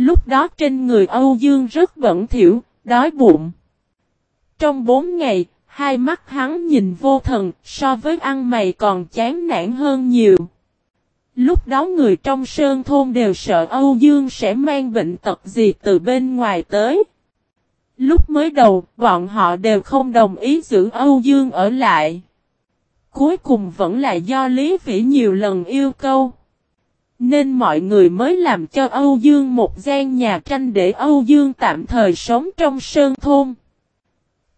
Lúc đó trên người Âu Dương rất bẩn thỉu, đói bụng. Trong bốn ngày, hai mắt hắn nhìn vô thần, so với ăn mày còn chán nản hơn nhiều. Lúc đó người trong sơn thôn đều sợ Âu Dương sẽ mang bệnh tật gì từ bên ngoài tới. Lúc mới đầu, bọn họ đều không đồng ý giữ Âu Dương ở lại. Cuối cùng vẫn là do Lý Vĩ nhiều lần yêu cầu. Nên mọi người mới làm cho Âu Dương một gian nhà tranh để Âu Dương tạm thời sống trong sơn thôn.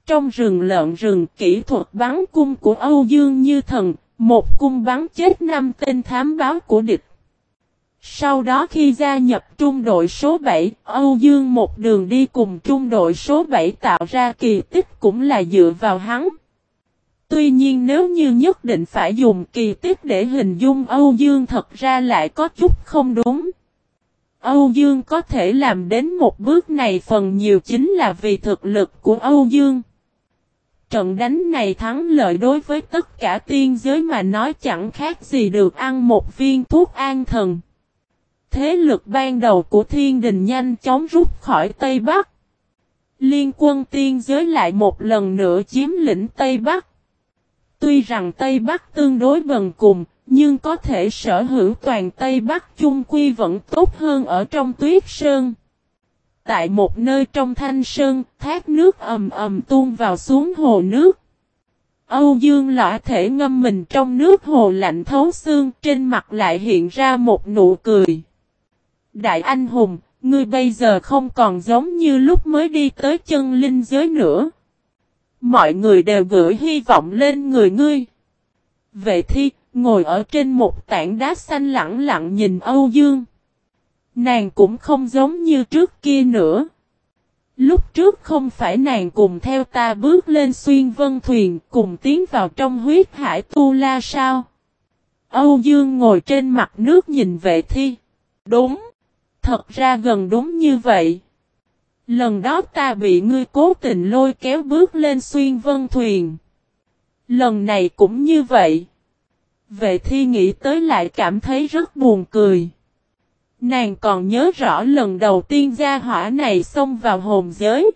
Trong rừng lợn rừng kỹ thuật bắn cung của Âu Dương như thần, một cung bắn chết năm tên thám báo của địch. Sau đó khi gia nhập trung đội số 7, Âu Dương một đường đi cùng trung đội số 7 tạo ra kỳ tích cũng là dựa vào hắn. Tuy nhiên nếu như nhất định phải dùng kỳ tích để hình dung Âu Dương thật ra lại có chút không đúng. Âu Dương có thể làm đến một bước này phần nhiều chính là vì thực lực của Âu Dương. Trận đánh này thắng lợi đối với tất cả tiên giới mà nói chẳng khác gì được ăn một viên thuốc an thần. Thế lực ban đầu của thiên đình nhanh chóng rút khỏi Tây Bắc. Liên quân tiên giới lại một lần nữa chiếm lĩnh Tây Bắc. Tuy rằng Tây Bắc tương đối bần cùng, nhưng có thể sở hữu toàn Tây Bắc chung quy vẫn tốt hơn ở trong tuyết sơn. Tại một nơi trong thanh sơn, thác nước ầm ầm tuôn vào xuống hồ nước. Âu Dương lõa thể ngâm mình trong nước hồ lạnh thấu xương, trên mặt lại hiện ra một nụ cười. Đại anh hùng, ngươi bây giờ không còn giống như lúc mới đi tới chân linh giới nữa. Mọi người đều gửi hy vọng lên người ngươi. Vệ thi, ngồi ở trên một tảng đá xanh lặng lặng nhìn Âu Dương. Nàng cũng không giống như trước kia nữa. Lúc trước không phải nàng cùng theo ta bước lên xuyên vân thuyền cùng tiến vào trong huyết hải tu la sao? Âu Dương ngồi trên mặt nước nhìn vệ thi. Đúng. Thật ra gần đúng như vậy. Lần đó ta bị ngươi cố tình lôi kéo bước lên xuyên vân thuyền. Lần này cũng như vậy. Vệ thi nghĩ tới lại cảm thấy rất buồn cười. Nàng còn nhớ rõ lần đầu tiên gia hỏa này xông vào hồn giới.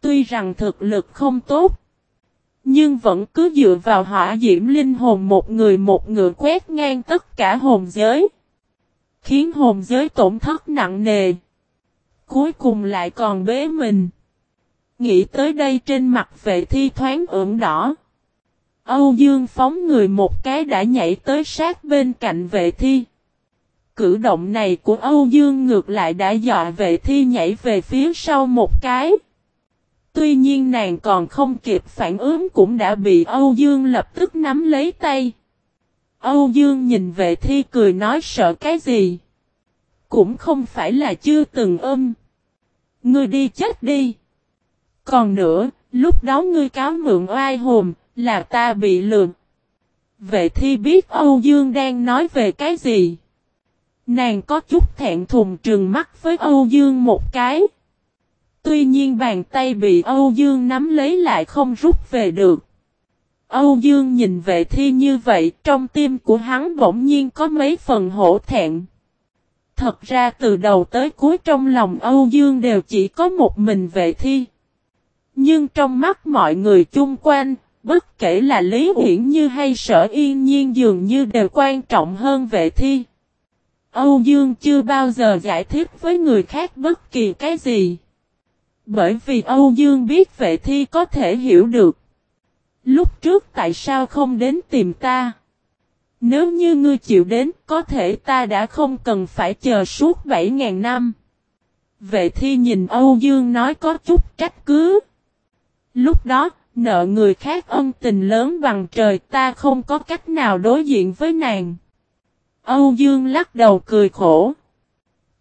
Tuy rằng thực lực không tốt. Nhưng vẫn cứ dựa vào hỏa diễm linh hồn một người một ngựa quét ngang tất cả hồn giới. Khiến hồn giới tổn thất nặng nề. Cuối cùng lại còn bế mình. Nghĩ tới đây trên mặt vệ thi thoáng ửng đỏ. Âu Dương phóng người một cái đã nhảy tới sát bên cạnh vệ thi. Cử động này của Âu Dương ngược lại đã dọa vệ thi nhảy về phía sau một cái. Tuy nhiên nàng còn không kịp phản ứng cũng đã bị Âu Dương lập tức nắm lấy tay. Âu Dương nhìn vệ thi cười nói sợ cái gì. Cũng không phải là chưa từng ôm. Ngươi đi chết đi. Còn nữa, lúc đó ngươi cáo mượn oai hồn, là ta bị lừa. Vệ thi biết Âu Dương đang nói về cái gì. Nàng có chút thẹn thùng trừng mắt với Âu Dương một cái. Tuy nhiên bàn tay bị Âu Dương nắm lấy lại không rút về được. Âu Dương nhìn vệ thi như vậy trong tim của hắn bỗng nhiên có mấy phần hổ thẹn. Thật ra từ đầu tới cuối trong lòng Âu Dương đều chỉ có một mình vệ thi. Nhưng trong mắt mọi người chung quanh, bất kể là Lý Uyển Như hay Sở Yên Nhiên dường như đều quan trọng hơn vệ thi. Âu Dương chưa bao giờ giải thích với người khác bất kỳ cái gì. Bởi vì Âu Dương biết vệ thi có thể hiểu được. Lúc trước tại sao không đến tìm ta? Nếu như ngươi chịu đến, có thể ta đã không cần phải chờ suốt 7.000 năm. Vệ thi nhìn Âu Dương nói có chút trách cứ. Lúc đó, nợ người khác ân tình lớn bằng trời ta không có cách nào đối diện với nàng. Âu Dương lắc đầu cười khổ.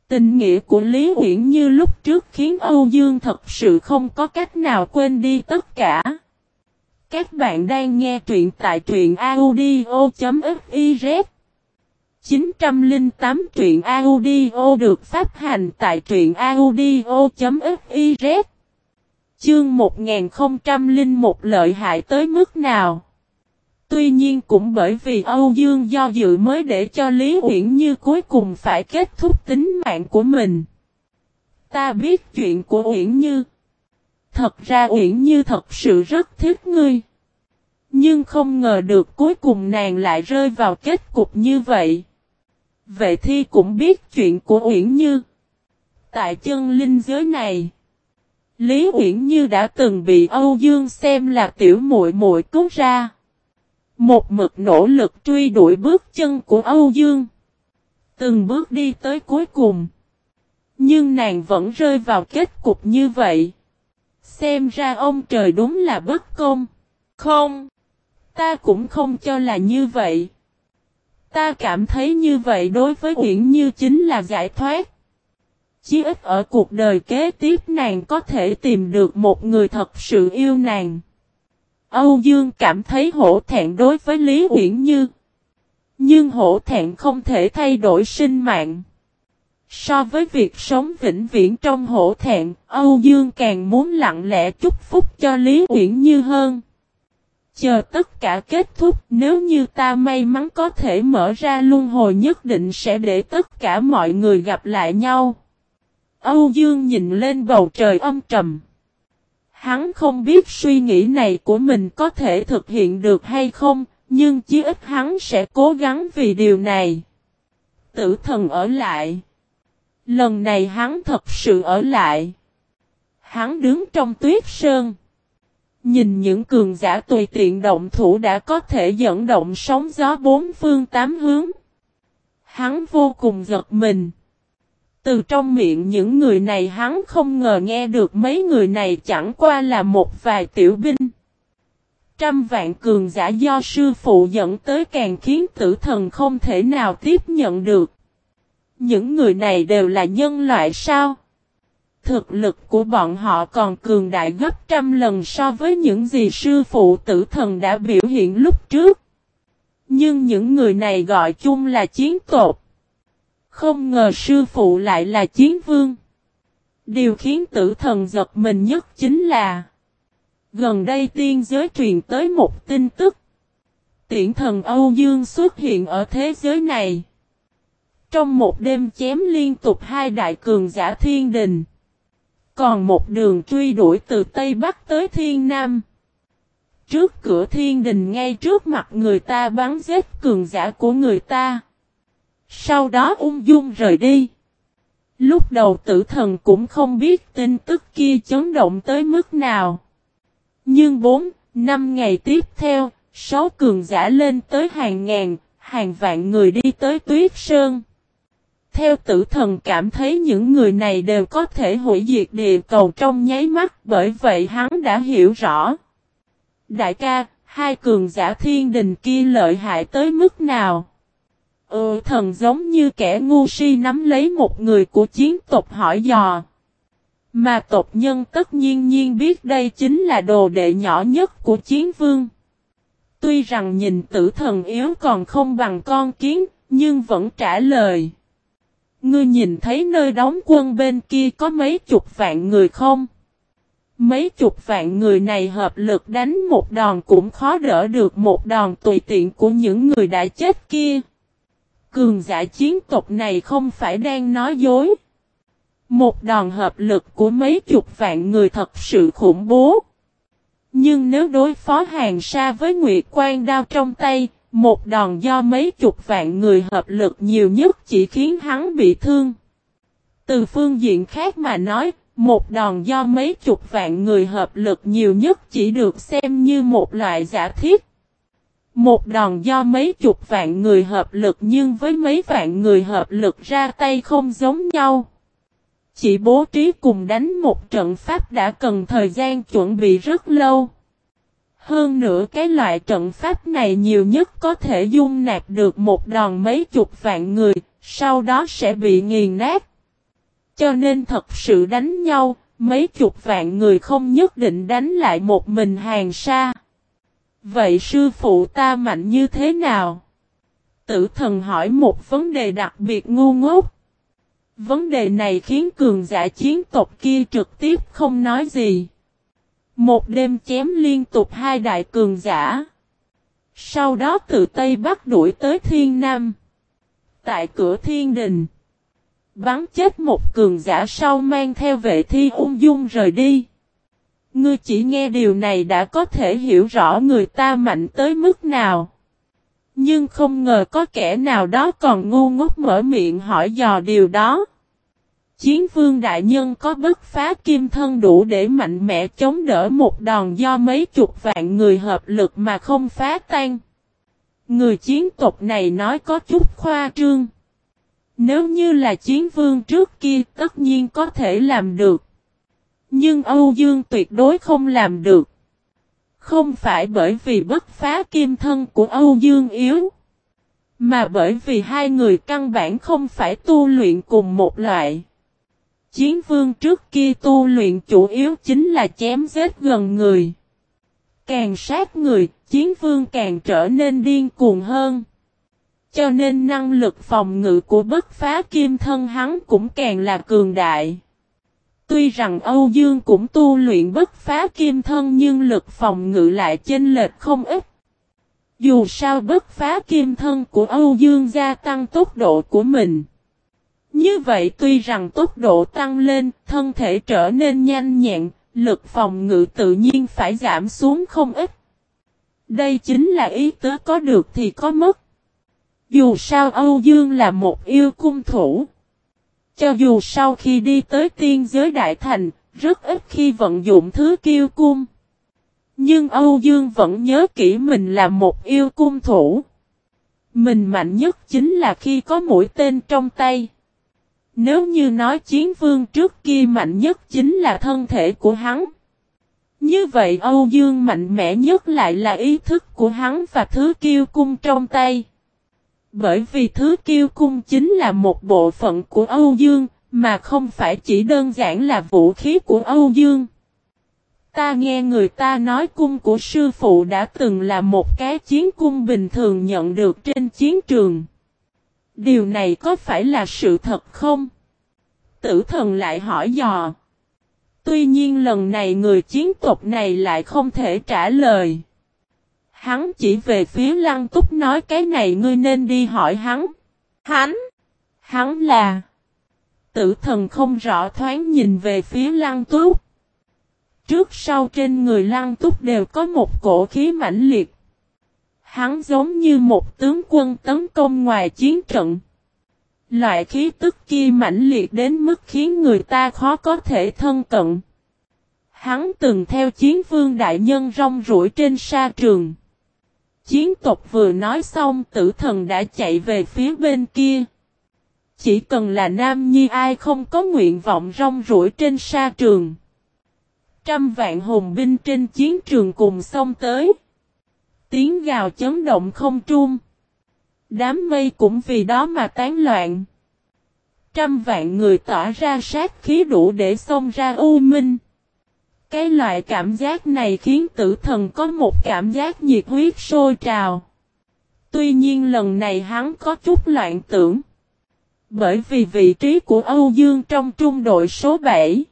Tình nghĩa của Lý Uyển như lúc trước khiến Âu Dương thật sự không có cách nào quên đi tất cả. Các bạn đang nghe truyện tại truyện audio.fiz 908 truyện audio được phát hành tại truyện audio.fiz Chương 1001 lợi hại tới mức nào? Tuy nhiên cũng bởi vì Âu Dương do dự mới để cho Lý Uyển Như cuối cùng phải kết thúc tính mạng của mình. Ta biết chuyện của Uyển Như. Thật ra Uyển Như thật sự rất thích ngươi. Nhưng không ngờ được cuối cùng nàng lại rơi vào kết cục như vậy. Vệ thi cũng biết chuyện của Uyển Như. Tại chân linh giới này, Lý Uyển Như đã từng bị Âu Dương xem là tiểu muội muội cứu ra. Một mực nỗ lực truy đuổi bước chân của Âu Dương. Từng bước đi tới cuối cùng. Nhưng nàng vẫn rơi vào kết cục như vậy. Xem ra ông trời đúng là bất công. Không. Ta cũng không cho là như vậy. Ta cảm thấy như vậy đối với Uyển Như chính là giải thoát. Chí ít ở cuộc đời kế tiếp nàng có thể tìm được một người thật sự yêu nàng. Âu Dương cảm thấy hổ thẹn đối với Lý Uyển Như. Nhưng hổ thẹn không thể thay đổi sinh mạng. So với việc sống vĩnh viễn trong hổ thẹn, Âu Dương càng muốn lặng lẽ chúc phúc cho Lý Uyển Như hơn. Chờ tất cả kết thúc, nếu như ta may mắn có thể mở ra luân hồi nhất định sẽ để tất cả mọi người gặp lại nhau. Âu Dương nhìn lên bầu trời âm trầm. Hắn không biết suy nghĩ này của mình có thể thực hiện được hay không, nhưng chí ít hắn sẽ cố gắng vì điều này. Tử thần ở lại. Lần này hắn thật sự ở lại. Hắn đứng trong tuyết sơn. Nhìn những cường giả tùy tiện động thủ đã có thể dẫn động sóng gió bốn phương tám hướng. Hắn vô cùng giật mình. Từ trong miệng những người này hắn không ngờ nghe được mấy người này chẳng qua là một vài tiểu binh. Trăm vạn cường giả do sư phụ dẫn tới càng khiến tử thần không thể nào tiếp nhận được. Những người này đều là nhân loại sao? Thực lực của bọn họ còn cường đại gấp trăm lần so với những gì sư phụ tử thần đã biểu hiện lúc trước. Nhưng những người này gọi chung là chiến tột. Không ngờ sư phụ lại là chiến vương. Điều khiến tử thần giật mình nhất chính là, Gần đây tiên giới truyền tới một tin tức. Tiễn thần Âu Dương xuất hiện ở thế giới này. Trong một đêm chém liên tục hai đại cường giả thiên đình. Còn một đường truy đuổi từ Tây Bắc tới Thiên Nam. Trước cửa thiên đình ngay trước mặt người ta bắn giết cường giả của người ta. Sau đó ung dung rời đi. Lúc đầu tử thần cũng không biết tin tức kia chấn động tới mức nào. Nhưng 4, 5 ngày tiếp theo, sáu cường giả lên tới hàng ngàn, hàng vạn người đi tới tuyết sơn. Theo tử thần cảm thấy những người này đều có thể hủy diệt địa cầu trong nháy mắt bởi vậy hắn đã hiểu rõ. Đại ca, hai cường giả thiên đình kia lợi hại tới mức nào? Ừ thần giống như kẻ ngu si nắm lấy một người của chiến tộc hỏi dò. Mà tộc nhân tất nhiên nhiên biết đây chính là đồ đệ nhỏ nhất của chiến vương. Tuy rằng nhìn tử thần yếu còn không bằng con kiến, nhưng vẫn trả lời. Ngươi nhìn thấy nơi đóng quân bên kia có mấy chục vạn người không? Mấy chục vạn người này hợp lực đánh một đòn cũng khó đỡ được một đòn tùy tiện của những người đã chết kia. Cường giả chiến tộc này không phải đang nói dối. Một đòn hợp lực của mấy chục vạn người thật sự khủng bố. Nhưng nếu đối phó hàng xa với Nguyệt Quan đao trong tay, một đòn do mấy chục vạn người hợp lực nhiều nhất chỉ khiến hắn bị thương. Từ phương diện khác mà nói, một đòn do mấy chục vạn người hợp lực nhiều nhất chỉ được xem như một loại giả thiết. Một đòn do mấy chục vạn người hợp lực nhưng với mấy vạn người hợp lực ra tay không giống nhau. Chỉ bố trí cùng đánh một trận pháp đã cần thời gian chuẩn bị rất lâu. Hơn nữa cái loại trận pháp này nhiều nhất có thể dung nạp được một đòn mấy chục vạn người, sau đó sẽ bị nghiền nát. Cho nên thật sự đánh nhau, mấy chục vạn người không nhất định đánh lại một mình hàng xa. Vậy sư phụ ta mạnh như thế nào? Tử thần hỏi một vấn đề đặc biệt ngu ngốc. Vấn đề này khiến cường giả chiến tộc kia trực tiếp không nói gì. Một đêm chém liên tục hai đại cường giả. Sau đó từ Tây Bắc đuổi tới Thiên Nam. Tại cửa Thiên Đình. Bắn chết một cường giả sau mang theo vệ thi ung dung rời đi. Ngươi chỉ nghe điều này đã có thể hiểu rõ người ta mạnh tới mức nào. Nhưng không ngờ có kẻ nào đó còn ngu ngốc mở miệng hỏi dò điều đó. Chiến vương đại nhân có bất phá kim thân đủ để mạnh mẽ chống đỡ một đòn do mấy chục vạn người hợp lực mà không phá tan. Người chiến tộc này nói có chút khoa trương. Nếu như là chiến vương trước kia tất nhiên có thể làm được. Nhưng Âu Dương tuyệt đối không làm được. Không phải bởi vì bất phá kim thân của Âu Dương yếu. Mà bởi vì hai người căn bản không phải tu luyện cùng một loại. Chiến vương trước kia tu luyện chủ yếu chính là chém giết gần người. Càng sát người, chiến vương càng trở nên điên cuồng hơn. Cho nên năng lực phòng ngự của bất phá kim thân hắn cũng càng là cường đại. Tuy rằng Âu Dương cũng tu luyện bất phá kim thân nhưng lực phòng ngự lại chênh lệch không ít. Dù sao bất phá kim thân của Âu Dương gia tăng tốc độ của mình. Như vậy tuy rằng tốc độ tăng lên, thân thể trở nên nhanh nhẹn, lực phòng ngự tự nhiên phải giảm xuống không ít. Đây chính là ý tứ có được thì có mất. Dù sao Âu Dương là một yêu cung thủ. Cho dù sau khi đi tới tiên giới đại thành, rất ít khi vận dụng thứ kiêu cung. Nhưng Âu Dương vẫn nhớ kỹ mình là một yêu cung thủ. Mình mạnh nhất chính là khi có mũi tên trong tay. Nếu như nói chiến vương trước kia mạnh nhất chính là thân thể của hắn. Như vậy Âu Dương mạnh mẽ nhất lại là ý thức của hắn và thứ kiêu cung trong tay. Bởi vì thứ kiêu cung chính là một bộ phận của Âu Dương, mà không phải chỉ đơn giản là vũ khí của Âu Dương. Ta nghe người ta nói cung của sư phụ đã từng là một cái chiến cung bình thường nhận được trên chiến trường. Điều này có phải là sự thật không? Tử thần lại hỏi dò. Tuy nhiên lần này người chiến tộc này lại không thể trả lời. Hắn chỉ về phía lăng túc nói cái này ngươi nên đi hỏi hắn. Hắn! Hắn là... Tử thần không rõ thoáng nhìn về phía lăng túc. Trước sau trên người lăng túc đều có một cổ khí mãnh liệt. Hắn giống như một tướng quân tấn công ngoài chiến trận. Loại khí tức kia mãnh liệt đến mức khiến người ta khó có thể thân cận. Hắn từng theo chiến vương đại nhân rong rủi trên sa trường. Chiến tộc vừa nói xong tử thần đã chạy về phía bên kia. Chỉ cần là nam nhi ai không có nguyện vọng rong rủi trên sa trường. Trăm vạn hùng binh trên chiến trường cùng xông tới. Tiếng gào chấn động không trung. Đám mây cũng vì đó mà tán loạn. Trăm vạn người tỏa ra sát khí đủ để xông ra u minh. Cái loại cảm giác này khiến tử thần có một cảm giác nhiệt huyết sôi trào. Tuy nhiên lần này hắn có chút loạn tưởng. Bởi vì vị trí của Âu Dương trong trung đội số 7.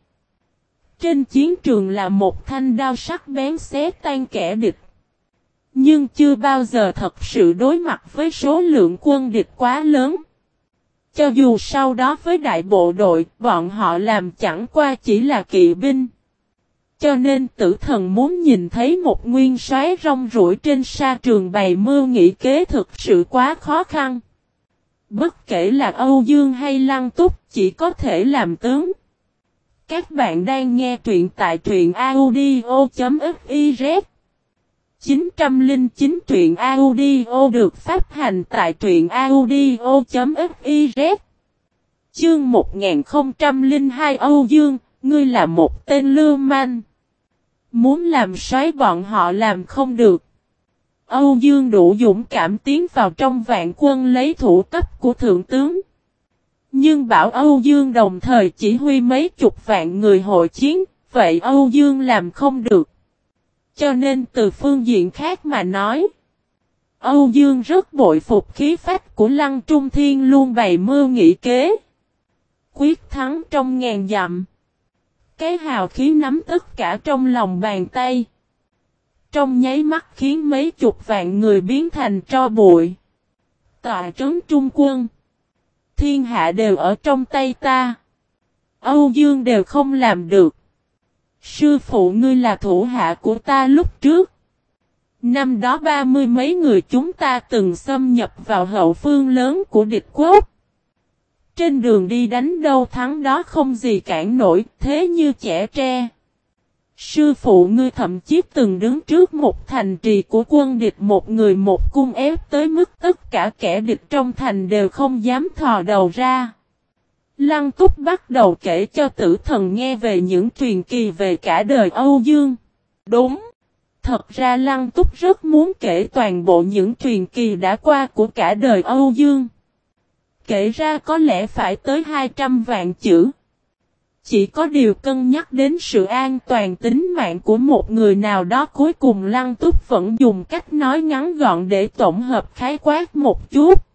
Trên chiến trường là một thanh đao sắc bén xé tan kẻ địch. Nhưng chưa bao giờ thật sự đối mặt với số lượng quân địch quá lớn. Cho dù sau đó với đại bộ đội, bọn họ làm chẳng qua chỉ là kỵ binh. Cho nên tử thần muốn nhìn thấy một nguyên soái rong rủi trên sa trường bày mưu nghĩ kế thực sự quá khó khăn. Bất kể là Âu Dương hay Lăng Túc chỉ có thể làm tướng. Các bạn đang nghe truyện tại truyện audio.fif 909 truyện audio được phát hành tại truyện audio.fiz Chương 1002 Âu Dương, ngươi là một tên lưu manh. Muốn làm xoáy bọn họ làm không được. Âu Dương đủ dũng cảm tiến vào trong vạn quân lấy thủ cấp của thượng tướng. Nhưng bảo Âu Dương đồng thời chỉ huy mấy chục vạn người hội chiến, vậy Âu Dương làm không được. Cho nên từ phương diện khác mà nói, Âu Dương rất bội phục khí phách của Lăng Trung Thiên luôn bày mưu nghị kế. Quyết thắng trong ngàn dặm. Cái hào khí nắm tất cả trong lòng bàn tay. Trong nháy mắt khiến mấy chục vạn người biến thành tro bụi. Tòa trấn trung quân. Thiên hạ đều ở trong tay ta. Âu Dương đều không làm được. Sư phụ ngươi là thủ hạ của ta lúc trước. Năm đó ba mươi mấy người chúng ta từng xâm nhập vào hậu phương lớn của địch quốc. Trên đường đi đánh đâu thắng đó không gì cản nổi, thế như trẻ tre. Sư phụ ngươi thậm chí từng đứng trước một thành trì của quân địch một người một cung ép tới mức tất cả kẻ địch trong thành đều không dám thò đầu ra. Lăng túc bắt đầu kể cho tử thần nghe về những truyền kỳ về cả đời Âu Dương. Đúng. Thật ra Lăng túc rất muốn kể toàn bộ những truyền kỳ đã qua của cả đời Âu Dương. Kể ra có lẽ phải tới 200 vạn chữ. Chỉ có điều cân nhắc đến sự an toàn tính mạng của một người nào đó cuối cùng Lăng Túc vẫn dùng cách nói ngắn gọn để tổng hợp khái quát một chút.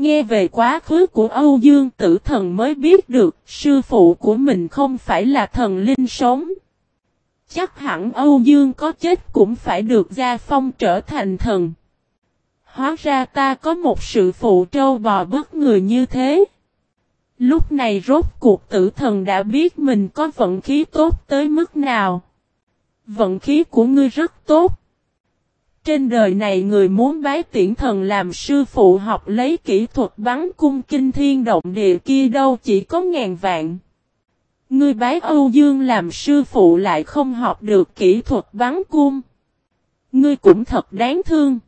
Nghe về quá khứ của Âu Dương tử thần mới biết được, sư phụ của mình không phải là thần linh sống. Chắc hẳn Âu Dương có chết cũng phải được gia phong trở thành thần. Hóa ra ta có một sự phụ trâu bò bất người như thế. Lúc này rốt cuộc tử thần đã biết mình có vận khí tốt tới mức nào. Vận khí của ngươi rất tốt. Trên đời này người muốn bái tiễn thần làm sư phụ học lấy kỹ thuật bắn cung kinh thiên động địa kia đâu chỉ có ngàn vạn. Ngươi bái Âu Dương làm sư phụ lại không học được kỹ thuật bắn cung. Ngươi cũng thật đáng thương.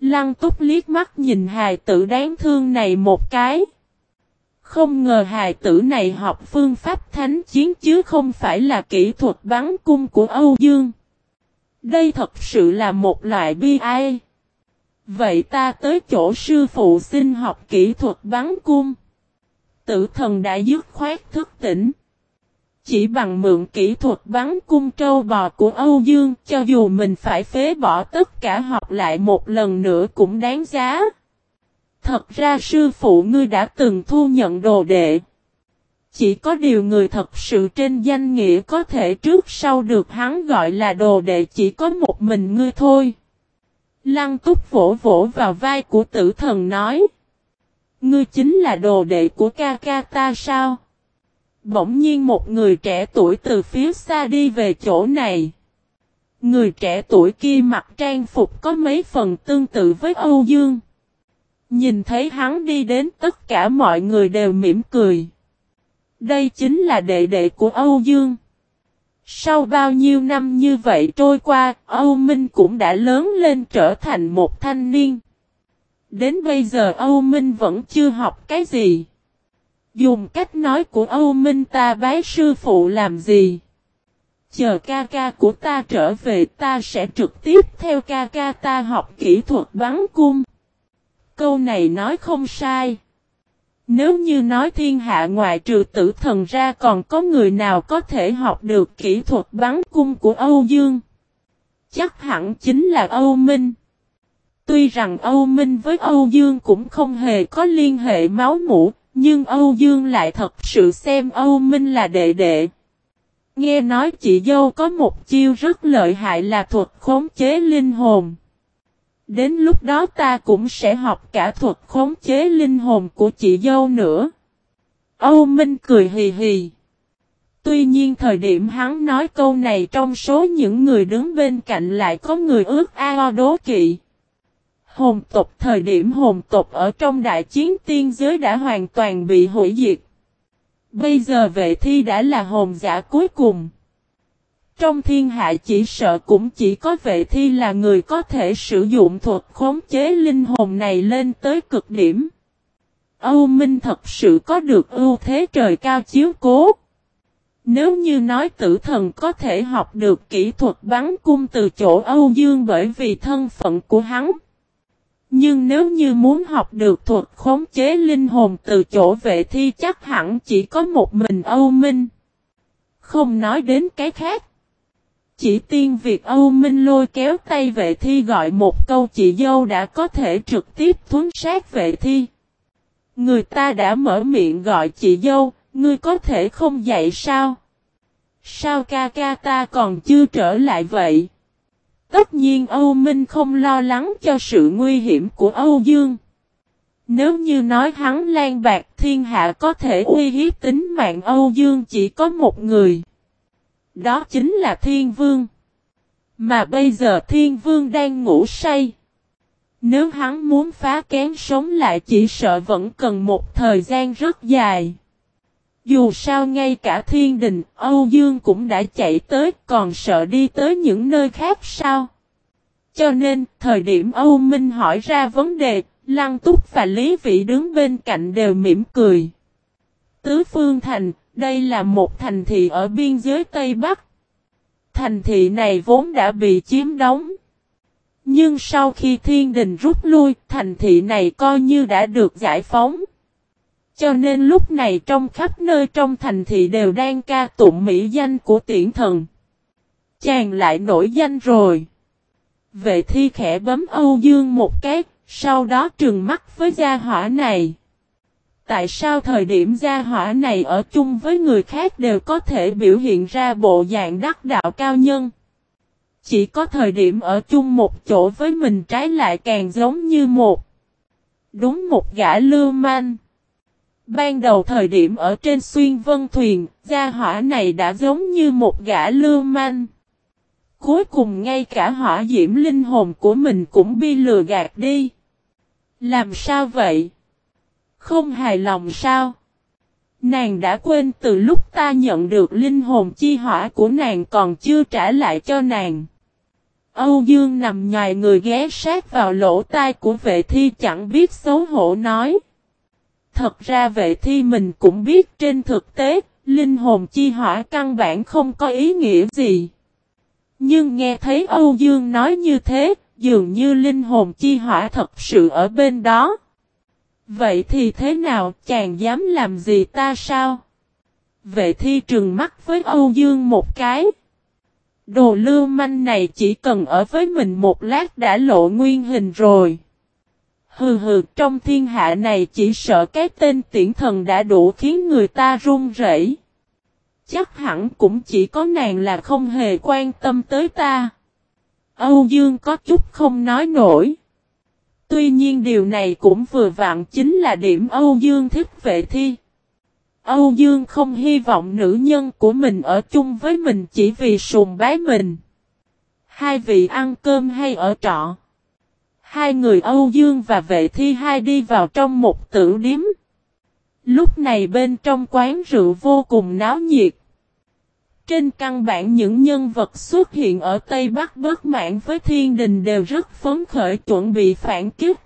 Lăng túc liếc mắt nhìn hài tử đáng thương này một cái. Không ngờ hài tử này học phương pháp thánh chiến chứ không phải là kỹ thuật bắn cung của Âu Dương. Đây thật sự là một loại bi ai. Vậy ta tới chỗ sư phụ xin học kỹ thuật bắn cung. Tử thần đã dứt khoát thức tỉnh. Chỉ bằng mượn kỹ thuật bắn cung trâu bò của Âu Dương, cho dù mình phải phế bỏ tất cả học lại một lần nữa cũng đáng giá. Thật ra sư phụ ngươi đã từng thu nhận đồ đệ. Chỉ có điều người thật sự trên danh nghĩa có thể trước sau được hắn gọi là đồ đệ chỉ có một mình ngươi thôi. Lăng túc vỗ vỗ vào vai của tử thần nói. Ngươi chính là đồ đệ của ca ca ta sao? Bỗng nhiên một người trẻ tuổi từ phía xa đi về chỗ này. Người trẻ tuổi kia mặc trang phục có mấy phần tương tự với Âu Dương. Nhìn thấy hắn đi đến, tất cả mọi người đều mỉm cười. Đây chính là đệ đệ của Âu Dương. Sau bao nhiêu năm như vậy trôi qua, Âu Minh cũng đã lớn lên trở thành một thanh niên. Đến bây giờ Âu Minh vẫn chưa học cái gì. Dùng cách nói của Âu Minh ta bái sư phụ làm gì? Chờ ca ca của ta trở về ta sẽ trực tiếp theo ca ca ta học kỹ thuật bắn cung. Câu này nói không sai. Nếu như nói thiên hạ ngoại trừ tử thần ra còn có người nào có thể học được kỹ thuật bắn cung của Âu Dương? Chắc hẳn chính là Âu Minh. Tuy rằng Âu Minh với Âu Dương cũng không hề có liên hệ máu mủ, nhưng Âu Dương lại thật sự xem Âu Minh là đệ đệ. Nghe nói chị dâu có một chiêu rất lợi hại là thuật khống chế linh hồn. Đến lúc đó ta cũng sẽ học cả thuật khống chế linh hồn của chị dâu nữa. Âu Minh cười hì hì. Tuy nhiên thời điểm hắn nói câu này trong số những người đứng bên cạnh lại có người ước ao đố kỵ. Hồn tộc, thời điểm hồn tộc ở trong đại chiến tiên giới đã hoàn toàn bị hủy diệt. Bây giờ vệ thi đã là hồn giả cuối cùng. Trong thiên hạ chỉ sợ cũng chỉ có vệ thi là người có thể sử dụng thuật khống chế linh hồn này lên tới cực điểm. Âu Minh thật sự có được ưu thế trời cao chiếu cố. Nếu như nói tử thần có thể học được kỹ thuật bắn cung từ chỗ Âu Dương bởi vì thân phận của hắn. Nhưng nếu như muốn học được thuật khống chế linh hồn từ chỗ vệ thi chắc hẳn chỉ có một mình Âu Minh. Không nói đến cái khác. Chỉ tiên việt Âu Minh lôi kéo tay vệ thi gọi một câu chị dâu đã có thể trực tiếp thuấn sát vệ thi. Người ta đã mở miệng gọi chị dâu, ngươi có thể không dạy sao? Sao ca ca ta còn chưa trở lại vậy? Tất nhiên Âu Minh không lo lắng cho sự nguy hiểm của Âu Dương. Nếu như nói hắn lan bạc thiên hạ có thể uy hiếp tính mạng Âu Dương chỉ có một người. Đó chính là thiên vương. Mà bây giờ thiên vương đang ngủ say. Nếu hắn muốn phá kén sống lại chỉ sợ vẫn cần một thời gian rất dài. Dù sao ngay cả thiên đình, Âu Dương cũng đã chạy tới, còn sợ đi tới những nơi khác sao? Cho nên, thời điểm Âu Minh hỏi ra vấn đề, Lăng Túc và Lý Vị đứng bên cạnh đều mỉm cười. Tứ Phương Thành, đây là một thành thị ở biên giới Tây Bắc. Thành thị này vốn đã bị chiếm đóng. Nhưng sau khi thiên đình rút lui, thành thị này coi như đã được giải phóng. Cho nên lúc này trong khắp nơi trong thành thị đều đang ca tụng mỹ danh của tiễn thần. Chàng lại nổi danh rồi. Vệ thi khẽ bấm Âu Dương một cái, sau đó trừng mắt với gia hỏa này. Tại sao thời điểm gia hỏa này ở chung với người khác đều có thể biểu hiện ra bộ dạng đắc đạo cao nhân? Chỉ có thời điểm ở chung một chỗ với mình trái lại càng giống như một. Đúng một gã lưu manh. Ban đầu thời điểm ở trên xuyên vân thuyền, gia hỏa này đã giống như một gã lưu manh. Cuối cùng ngay cả hỏa diễm linh hồn của mình cũng bị lừa gạt đi. Làm sao vậy? Không hài lòng sao? Nàng đã quên từ lúc ta nhận được linh hồn chi hỏa của nàng còn chưa trả lại cho nàng. Âu Dương nằm nhòi người ghé sát vào lỗ tai của vệ thi chẳng biết xấu hổ nói. Thật ra vệ thi mình cũng biết trên thực tế, linh hồn chi hỏa căn bản không có ý nghĩa gì. Nhưng nghe thấy Âu Dương nói như thế, dường như linh hồn chi hỏa thật sự ở bên đó. Vậy thì thế nào, chàng dám làm gì ta sao? Vệ thi trừng mắt với Âu Dương một cái. Đồ lưu manh này chỉ cần ở với mình một lát đã lộ nguyên hình rồi. Hừ hừ trong thiên hạ này chỉ sợ cái tên tiễn thần đã đủ khiến người ta run rẩy. Chắc hẳn cũng chỉ có nàng là không hề quan tâm tới ta. Âu Dương có chút không nói nổi. Tuy nhiên điều này cũng vừa vặn chính là điểm Âu Dương thích vệ thi. Âu Dương không hy vọng nữ nhân của mình ở chung với mình chỉ vì sùng bái mình. Hai vị ăn cơm hay ở trọ. Hai người Âu Dương và vệ thi hai đi vào trong một tử điếm. Lúc này bên trong quán rượu vô cùng náo nhiệt. Trên căn bản những nhân vật xuất hiện ở Tây Bắc bất mãn với thiên đình đều rất phấn khởi chuẩn bị phản kích.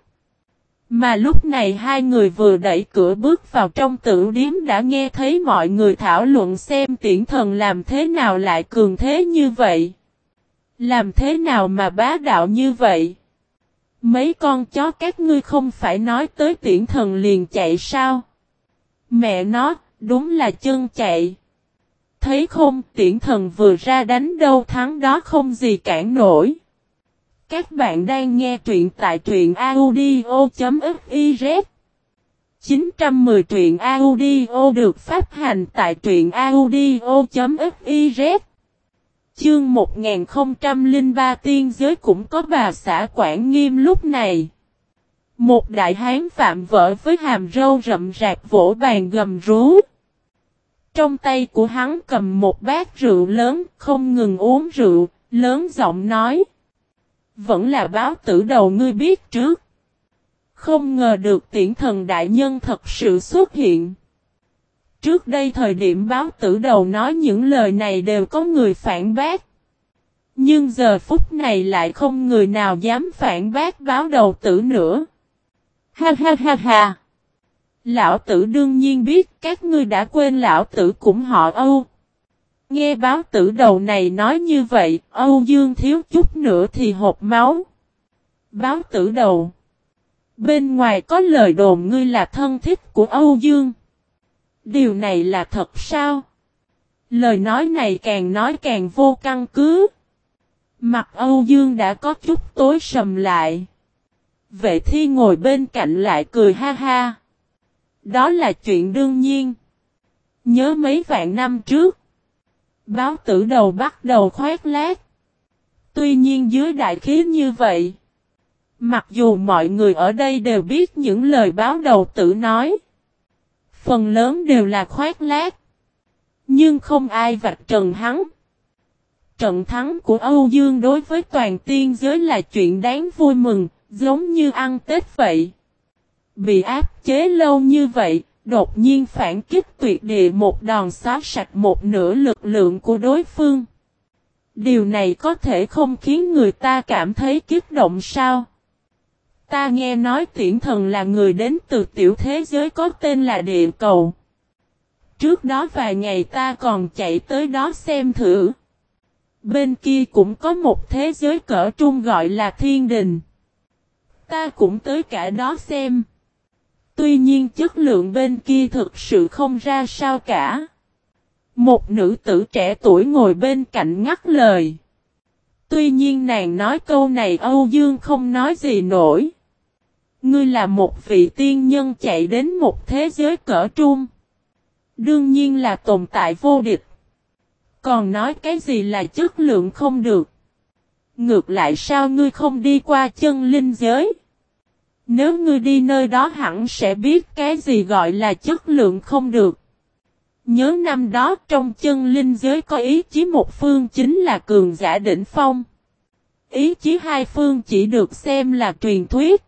Mà lúc này hai người vừa đẩy cửa bước vào trong tử điếm đã nghe thấy mọi người thảo luận xem tiễn thần làm thế nào lại cường thế như vậy. Làm thế nào mà bá đạo như vậy? Mấy con chó các ngươi không phải nói tới tiễn thần liền chạy sao? Mẹ nó, đúng là chân chạy. Thấy không, tiễn thần vừa ra đánh đâu thắng đó không gì cản nổi. Các bạn đang nghe truyện tại truyện audio.fiz 910 truyện audio được phát hành tại truyện audio.fiz Chương 1003 tiên giới cũng có bà xã quản nghiêm lúc này. Một đại hán phạm vỡ với hàm râu rậm rạc vỗ bàn gầm rú. Trong tay của hắn cầm một bát rượu lớn, không ngừng uống rượu, lớn giọng nói. Vẫn là báo tử đầu ngươi biết trước. Không ngờ được tiễn thần đại nhân thật sự xuất hiện. Trước đây thời điểm báo tử đầu nói những lời này đều có người phản bác. Nhưng giờ phút này lại không người nào dám phản bác báo đầu tử nữa. Ha ha ha ha. Lão tử đương nhiên biết các ngươi đã quên lão tử cũng họ Âu. Nghe báo tử đầu này nói như vậy, Âu Dương thiếu chút nữa thì hộp máu. Báo tử đầu. Bên ngoài có lời đồn ngươi là thân thích của Âu Dương. Điều này là thật sao? Lời nói này càng nói càng vô căn cứ. Mặt Âu Dương đã có chút tối sầm lại. Vệ thi ngồi bên cạnh lại cười ha ha. Đó là chuyện đương nhiên. Nhớ mấy vạn năm trước. Báo tử đầu bắt đầu khoét lát. Tuy nhiên dưới đại khí như vậy. Mặc dù mọi người ở đây đều biết những lời báo đầu tử nói. Phần lớn đều là khoét lát. Nhưng không ai vạch trần hắn. Trận thắng của Âu Dương đối với toàn tiên giới là chuyện đáng vui mừng, giống như ăn Tết vậy. Bị áp chế lâu như vậy, đột nhiên phản kích tuyệt địa một đòn xóa sạch một nửa lực lượng của đối phương. Điều này có thể không khiến người ta cảm thấy kích động sao? Ta nghe nói tiễn thần là người đến từ tiểu thế giới có tên là địa cầu. Trước đó vài ngày ta còn chạy tới đó xem thử. Bên kia cũng có một thế giới cỡ trung gọi là thiên đình. Ta cũng tới cả đó xem. Tuy nhiên chất lượng bên kia thực sự không ra sao cả. Một nữ tử trẻ tuổi ngồi bên cạnh ngắt lời. Tuy nhiên nàng nói câu này Âu Dương không nói gì nổi. Ngươi là một vị tiên nhân chạy đến một thế giới cỡ trung. Đương nhiên là tồn tại vô địch. Còn nói cái gì là chất lượng không được. Ngược lại sao ngươi không đi qua chân linh giới? Nếu ngươi đi nơi đó hẳn sẽ biết cái gì gọi là chất lượng không được. Nhớ năm đó trong chân linh giới có ý chí một phương chính là cường giả đỉnh phong. Ý chí hai phương chỉ được xem là truyền thuyết.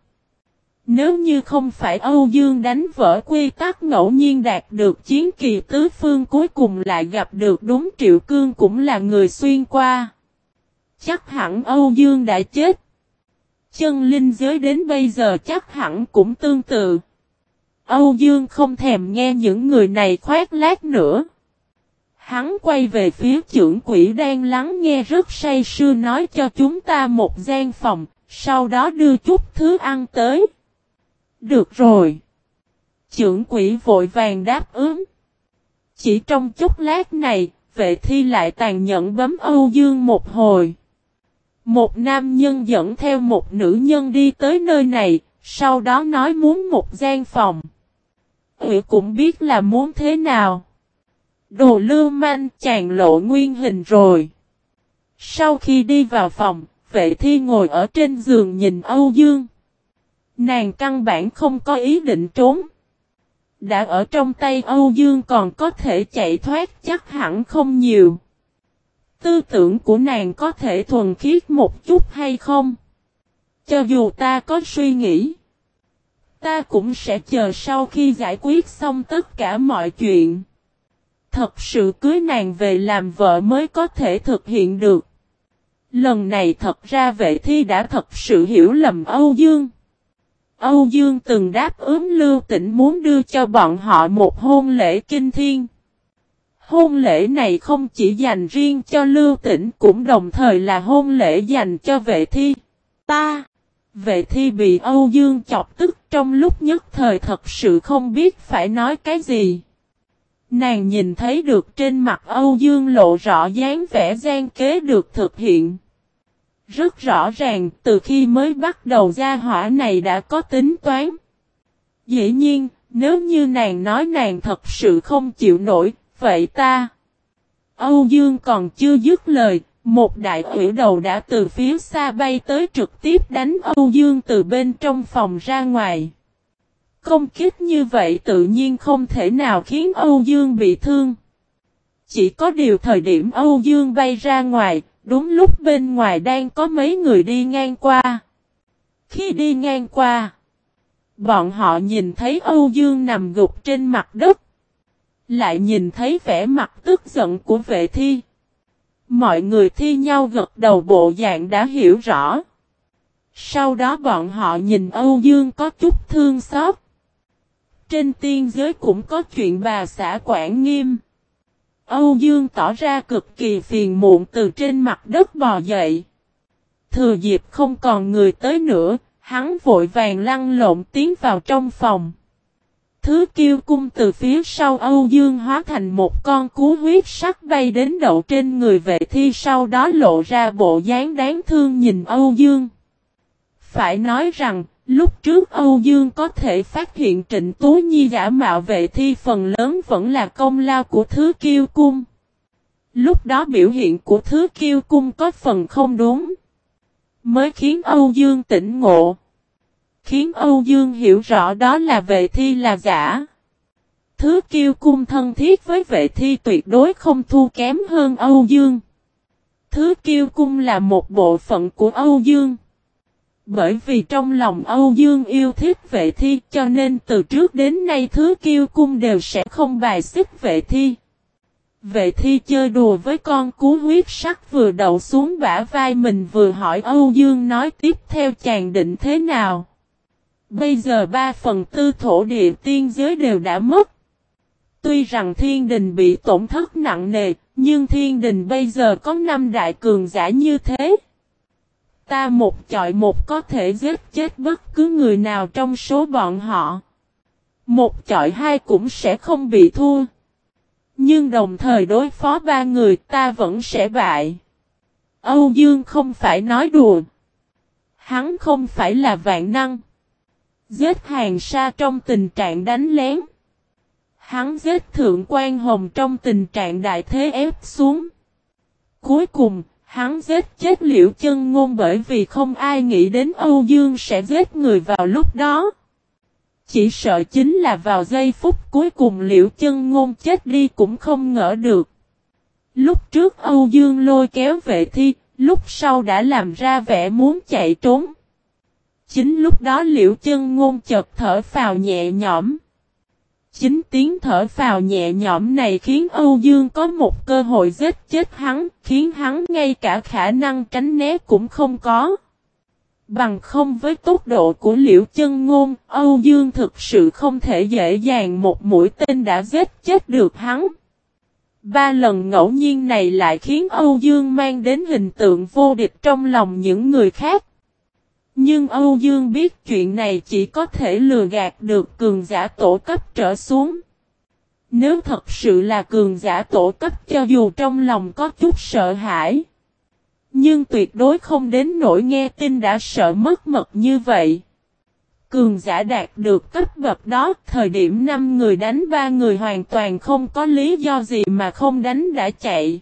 Nếu như không phải Âu Dương đánh vỡ quy tắc ngẫu nhiên đạt được chiến kỳ tứ phương cuối cùng lại gặp được đúng triệu cương cũng là người xuyên qua. Chắc hẳn Âu Dương đã chết. Chân linh giới đến bây giờ chắc hẳn cũng tương tự. Âu Dương không thèm nghe những người này khoét lát nữa. Hắn quay về phía trưởng quỷ đang lắng nghe rất say sưa nói cho chúng ta một gian phòng, sau đó đưa chút thứ ăn tới. Được rồi. Trưởng quỷ vội vàng đáp ứng. Chỉ trong chút lát này, vệ thi lại tàn nhẫn bấm Âu Dương một hồi. Một nam nhân dẫn theo một nữ nhân đi tới nơi này, sau đó nói muốn một gian phòng. Ủy cũng biết là muốn thế nào. Đồ lưu manh chàng lộ nguyên hình rồi. Sau khi đi vào phòng, vệ thi ngồi ở trên giường nhìn Âu Dương. Nàng căn bản không có ý định trốn. Đã ở trong tay Âu Dương còn có thể chạy thoát chắc hẳn không nhiều. Tư tưởng của nàng có thể thuần khiết một chút hay không? Cho dù ta có suy nghĩ, ta cũng sẽ chờ sau khi giải quyết xong tất cả mọi chuyện. Thật sự cưới nàng về làm vợ mới có thể thực hiện được. Lần này thật ra vệ thi đã thật sự hiểu lầm Âu Dương. Âu Dương từng đáp ứng Lưu Tĩnh muốn đưa cho bọn họ một hôn lễ kinh thiên. Hôn lễ này không chỉ dành riêng cho Lưu Tĩnh cũng đồng thời là hôn lễ dành cho vệ thi. Ta! Vệ thi bị Âu Dương chọc tức trong lúc nhất thời thật sự không biết phải nói cái gì. Nàng nhìn thấy được trên mặt Âu Dương lộ rõ dáng vẻ gian kế được thực hiện. Rất rõ ràng từ khi mới bắt đầu ra hỏa này đã có tính toán. Dĩ nhiên, nếu như nàng nói nàng thật sự không chịu nổi, vậy ta... Âu Dương còn chưa dứt lời, một đại quỷ đầu đã từ phía xa bay tới trực tiếp đánh Âu Dương từ bên trong phòng ra ngoài. Công kích như vậy tự nhiên không thể nào khiến Âu Dương bị thương. Chỉ có điều thời điểm Âu Dương bay ra ngoài, Đúng lúc bên ngoài đang có mấy người đi ngang qua. Khi đi ngang qua, bọn họ nhìn thấy Âu Dương nằm gục trên mặt đất. Lại nhìn thấy vẻ mặt tức giận của vệ thi. Mọi người thi nhau gật đầu bộ dạng đã hiểu rõ. Sau đó bọn họ nhìn Âu Dương có chút thương xót. Trên tiên giới cũng có chuyện bà xã quản nghiêm. Âu Dương tỏ ra cực kỳ phiền muộn từ trên mặt đất bò dậy. Thừa dịp không còn người tới nữa, hắn vội vàng lăn lộn tiến vào trong phòng. Thứ kiêu cung từ phía sau Âu Dương hóa thành một con cú huyết sắc bay đến đậu trên người vệ thi sau đó lộ ra bộ dáng đáng thương nhìn Âu Dương. Phải nói rằng, Lúc trước Âu Dương có thể phát hiện Trịnh Tú Nhi giả mạo vệ thi phần lớn vẫn là công lao của Thứ Kiêu Cung. Lúc đó biểu hiện của Thứ Kiêu Cung có phần không đúng. Mới khiến Âu Dương tỉnh ngộ. Khiến Âu Dương hiểu rõ đó là vệ thi là giả. Thứ kiêu cung thân thiết với vệ thi tuyệt đối không thua kém hơn Âu Dương. Thứ kiêu cung là một bộ phận của Âu Dương. Bởi vì trong lòng Âu Dương yêu thích vệ thi cho nên từ trước đến nay thứ kiêu cung đều sẽ không bài xích vệ thi. Vệ thi chơi đùa với con cú huyết sắc vừa đậu xuống bả vai mình vừa hỏi Âu Dương nói tiếp theo chàng định thế nào. Bây giờ ba phần tư thổ địa tiên giới đều đã mất. Tuy rằng thiên đình bị tổn thất nặng nề, nhưng thiên đình bây giờ có năm đại cường giả như thế. Ta một chọi một có thể giết chết bất cứ người nào trong số bọn họ. Một chọi hai cũng sẽ không bị thua. Nhưng đồng thời đối phó ba người ta vẫn sẽ bại. Âu Dương không phải nói đùa. Hắn không phải là vạn năng. Giết hàng sa trong tình trạng đánh lén. Hắn giết thượng quan hồng trong tình trạng đại thế ép xuống. Cuối cùng, hắn giết chết liễu chân ngôn bởi vì không ai nghĩ đến Âu Dương sẽ giết người vào lúc đó. Chỉ sợ chính là vào giây phút cuối cùng liễu chân ngôn chết đi cũng không ngỡ được. Lúc trước Âu Dương lôi kéo vệ thi, lúc sau đã làm ra vẻ muốn chạy trốn. Chính lúc đó liễu chân ngôn chợt thở phào nhẹ nhõm. Chính tiếng thở phào nhẹ nhõm này khiến Âu Dương có một cơ hội giết chết hắn, khiến hắn ngay cả khả năng tránh né cũng không có. Bằng không với tốc độ của liễu chân ngôn, Âu Dương thực sự không thể dễ dàng một mũi tên đã giết chết được hắn. Ba lần ngẫu nhiên này lại khiến Âu Dương mang đến hình tượng vô địch trong lòng những người khác. Nhưng Âu Dương biết chuyện này chỉ có thể lừa gạt được cường giả tổ cấp trở xuống. Nếu thật sự là cường giả tổ cấp cho dù trong lòng có chút sợ hãi. Nhưng tuyệt đối không đến nỗi nghe tin đã sợ mất mật như vậy. Cường giả đạt được cấp bậc đó, thời điểm 5 người đánh 3 người hoàn toàn không có lý do gì mà không đánh đã chạy.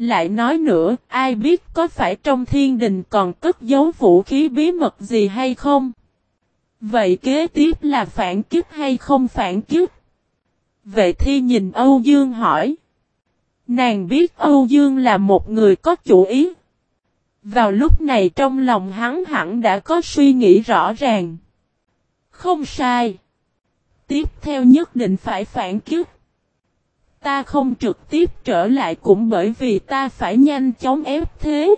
Lại nói nữa, ai biết có phải trong thiên đình còn cất giấu vũ khí bí mật gì hay không? Vậy kế tiếp là phản kiếp hay không phản kiếp? Vệ thi nhìn Âu Dương hỏi. Nàng biết Âu Dương là một người có chủ ý. Vào lúc này trong lòng hắn hẳn đã có suy nghĩ rõ ràng. Không sai. Tiếp theo nhất định phải phản kiếp. Ta không trực tiếp trở lại cũng bởi vì ta phải nhanh chóng ép thế.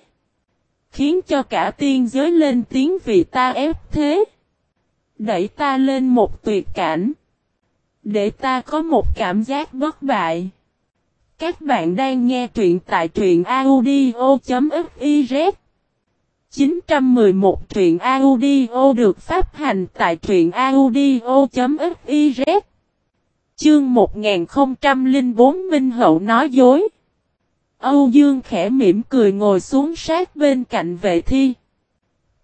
Khiến cho cả tiên giới lên tiếng vì ta ép thế. Đẩy ta lên một tuyệt cảnh. Để ta có một cảm giác bất bại. Các bạn đang nghe truyện tại truyện audio.fif. 911 truyện audio được phát hành tại truyện audio.fiz Chương 1004 Minh Hậu nói dối. Âu Dương khẽ mỉm cười ngồi xuống sát bên cạnh vệ thi.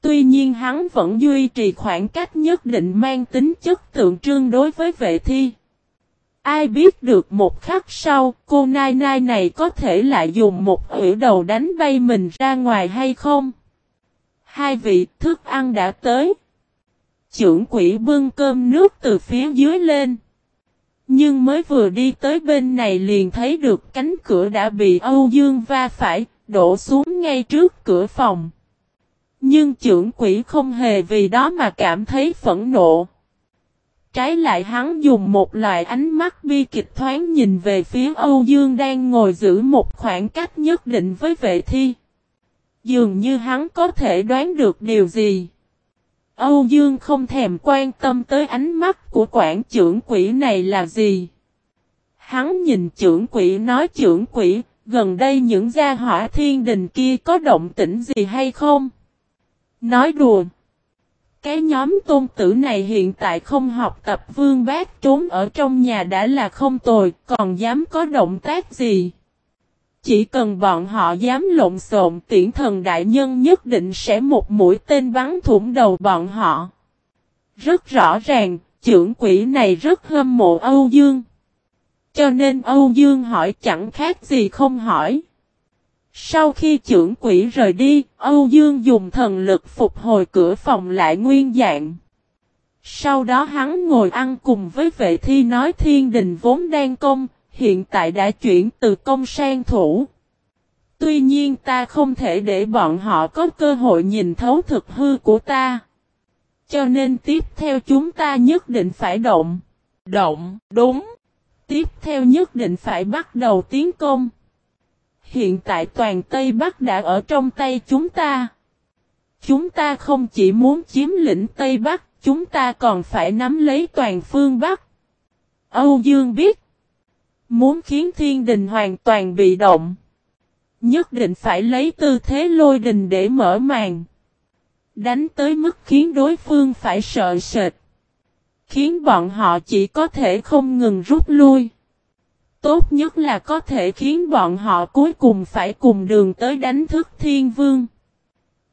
Tuy nhiên hắn vẫn duy trì khoảng cách nhất định mang tính chất tượng trưng đối với vệ thi. Ai biết được một khắc sau, cô Nai Nai này có thể lại dùng một ủy đầu đánh bay mình ra ngoài hay không? Hai vị thức ăn đã tới. Chưởng quỷ bưng cơm nước từ phía dưới lên. Nhưng mới vừa đi tới bên này liền thấy được cánh cửa đã bị Âu Dương va phải, đổ xuống ngay trước cửa phòng. Nhưng trưởng quỷ không hề vì đó mà cảm thấy phẫn nộ. Trái lại hắn dùng một loại ánh mắt bi kịch thoáng nhìn về phía Âu Dương đang ngồi giữ một khoảng cách nhất định với vệ thi. Dường như hắn có thể đoán được điều gì. Âu Dương không thèm quan tâm tới ánh mắt của quản trưởng quỷ này là gì. Hắn nhìn trưởng quỷ nói trưởng quỷ, gần đây những gia hỏa thiên đình kia có động tĩnh gì hay không? Nói đùa. Cái nhóm tôn tử này hiện tại không học tập vương bác trốn ở trong nhà đã là không tồi, còn dám có động tác gì? Chỉ cần bọn họ dám lộn xộn tiễn thần đại nhân nhất định sẽ một mũi tên bắn thủng đầu bọn họ. Rất rõ ràng, trưởng quỷ này rất hâm mộ Âu Dương. Cho nên Âu Dương hỏi chẳng khác gì không hỏi. Sau khi trưởng quỷ rời đi, Âu Dương dùng thần lực phục hồi cửa phòng lại nguyên dạng. Sau đó hắn ngồi ăn cùng với vệ thi nói thiên đình vốn đang công, hiện tại đã chuyển từ công sang thủ. Tuy nhiên ta không thể để bọn họ có cơ hội nhìn thấu thực hư của ta. Cho nên tiếp theo chúng ta nhất định phải động. Động, đúng. Tiếp theo nhất định phải bắt đầu tiến công. Hiện tại toàn Tây Bắc đã ở trong tay chúng ta. Chúng ta không chỉ muốn chiếm lĩnh Tây Bắc, chúng ta còn phải nắm lấy toàn phương Bắc. Âu Dương biết, muốn khiến thiên đình hoàn toàn bị động, nhất định phải lấy tư thế lôi đình để mở màn. Đánh tới mức khiến đối phương phải sợ sệt. Khiến bọn họ chỉ có thể không ngừng rút lui. Tốt nhất là có thể khiến bọn họ cuối cùng phải cùng đường tới đánh thức thiên vương.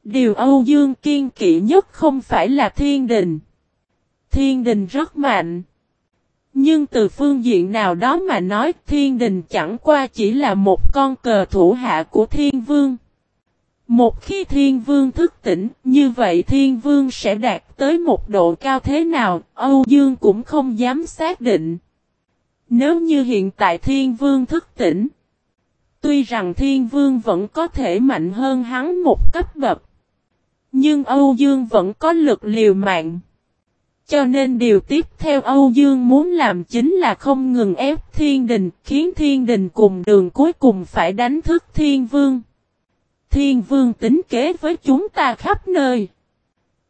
Điều Âu Dương kiên kỵ nhất không phải là thiên đình. Thiên đình rất mạnh. Nhưng từ phương diện nào đó mà nói thiên đình chẳng qua chỉ là một con cờ thủ hạ của thiên vương. Một khi thiên vương thức tỉnh, như vậy thiên vương sẽ đạt tới một độ cao thế nào, Âu Dương cũng không dám xác định. Nếu như hiện tại thiên vương thức tỉnh, tuy rằng thiên vương vẫn có thể mạnh hơn hắn một cấp bậc, nhưng Âu Dương vẫn có lực liều mạng. Cho nên điều tiếp theo Âu Dương muốn làm chính là không ngừng ép thiên đình, khiến thiên đình cùng đường cuối cùng phải đánh thức thiên vương. Thiên vương tính kế với chúng ta khắp nơi.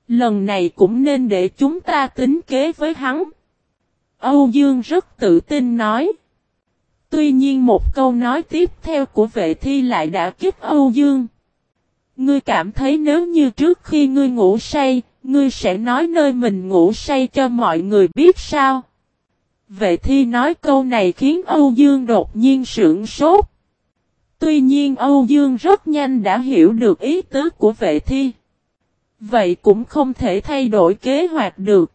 Lần này cũng nên để chúng ta tính kế với hắn. Âu Dương rất tự tin nói. Tuy nhiên một câu nói tiếp theo của vệ thi lại đã kích Âu Dương. Ngươi cảm thấy nếu như trước khi ngươi ngủ say, ngươi sẽ nói nơi mình ngủ say cho mọi người biết sao? Vệ thi nói câu này khiến Âu Dương đột nhiên sưởng sốt. Tuy nhiên Âu Dương rất nhanh đã hiểu được ý tứ của vệ thi. Vậy cũng không thể thay đổi kế hoạch được.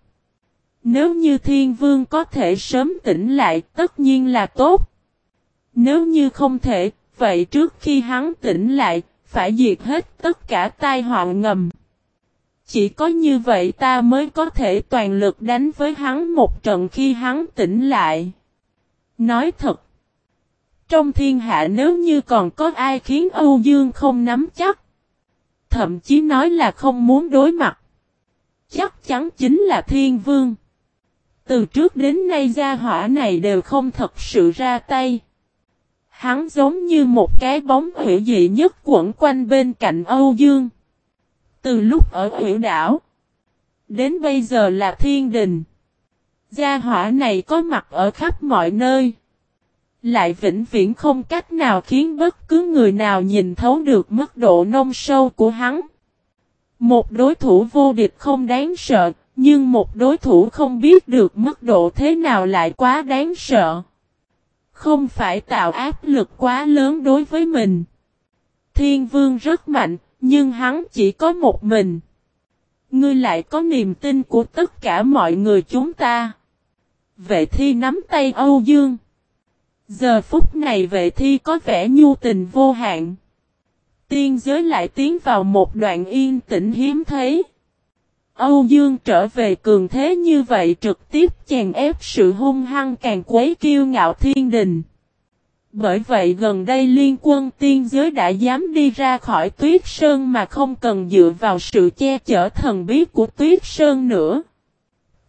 Nếu như thiên vương có thể sớm tỉnh lại tất nhiên là tốt. Nếu như không thể, vậy trước khi hắn tỉnh lại, phải diệt hết tất cả tai họa ngầm. Chỉ có như vậy ta mới có thể toàn lực đánh với hắn một trận khi hắn tỉnh lại. Nói thật, trong thiên hạ nếu như còn có ai khiến Âu Dương không nắm chắc, thậm chí nói là không muốn đối mặt, chắc chắn chính là thiên vương. Từ trước đến nay gia hỏa này đều không thật sự ra tay. Hắn giống như một cái bóng hữu dị nhất quẩn quanh bên cạnh Âu Dương. Từ lúc ở huyện đảo, đến bây giờ là thiên đình. Gia hỏa này có mặt ở khắp mọi nơi. Lại vĩnh viễn không cách nào khiến bất cứ người nào nhìn thấu được mức độ nông sâu của hắn. Một đối thủ vô địch không đáng sợ, nhưng một đối thủ không biết được mức độ thế nào lại quá đáng sợ. Không phải tạo áp lực quá lớn đối với mình. Thiên vương rất mạnh, nhưng hắn chỉ có một mình. Ngươi lại có niềm tin của tất cả mọi người chúng ta. Vệ thi nắm tay Âu Dương. Giờ phút này vệ thi có vẻ nhu tình vô hạn. Tiên giới lại tiến vào một đoạn yên tĩnh hiếm thấy. Âu Dương trở về cường thế như vậy trực tiếp chèn ép sự hung hăng càng quấy kiêu ngạo thiên đình. Bởi vậy gần đây liên quân tiên giới đã dám đi ra khỏi tuyết sơn mà không cần dựa vào sự che chở thần bí của tuyết sơn nữa.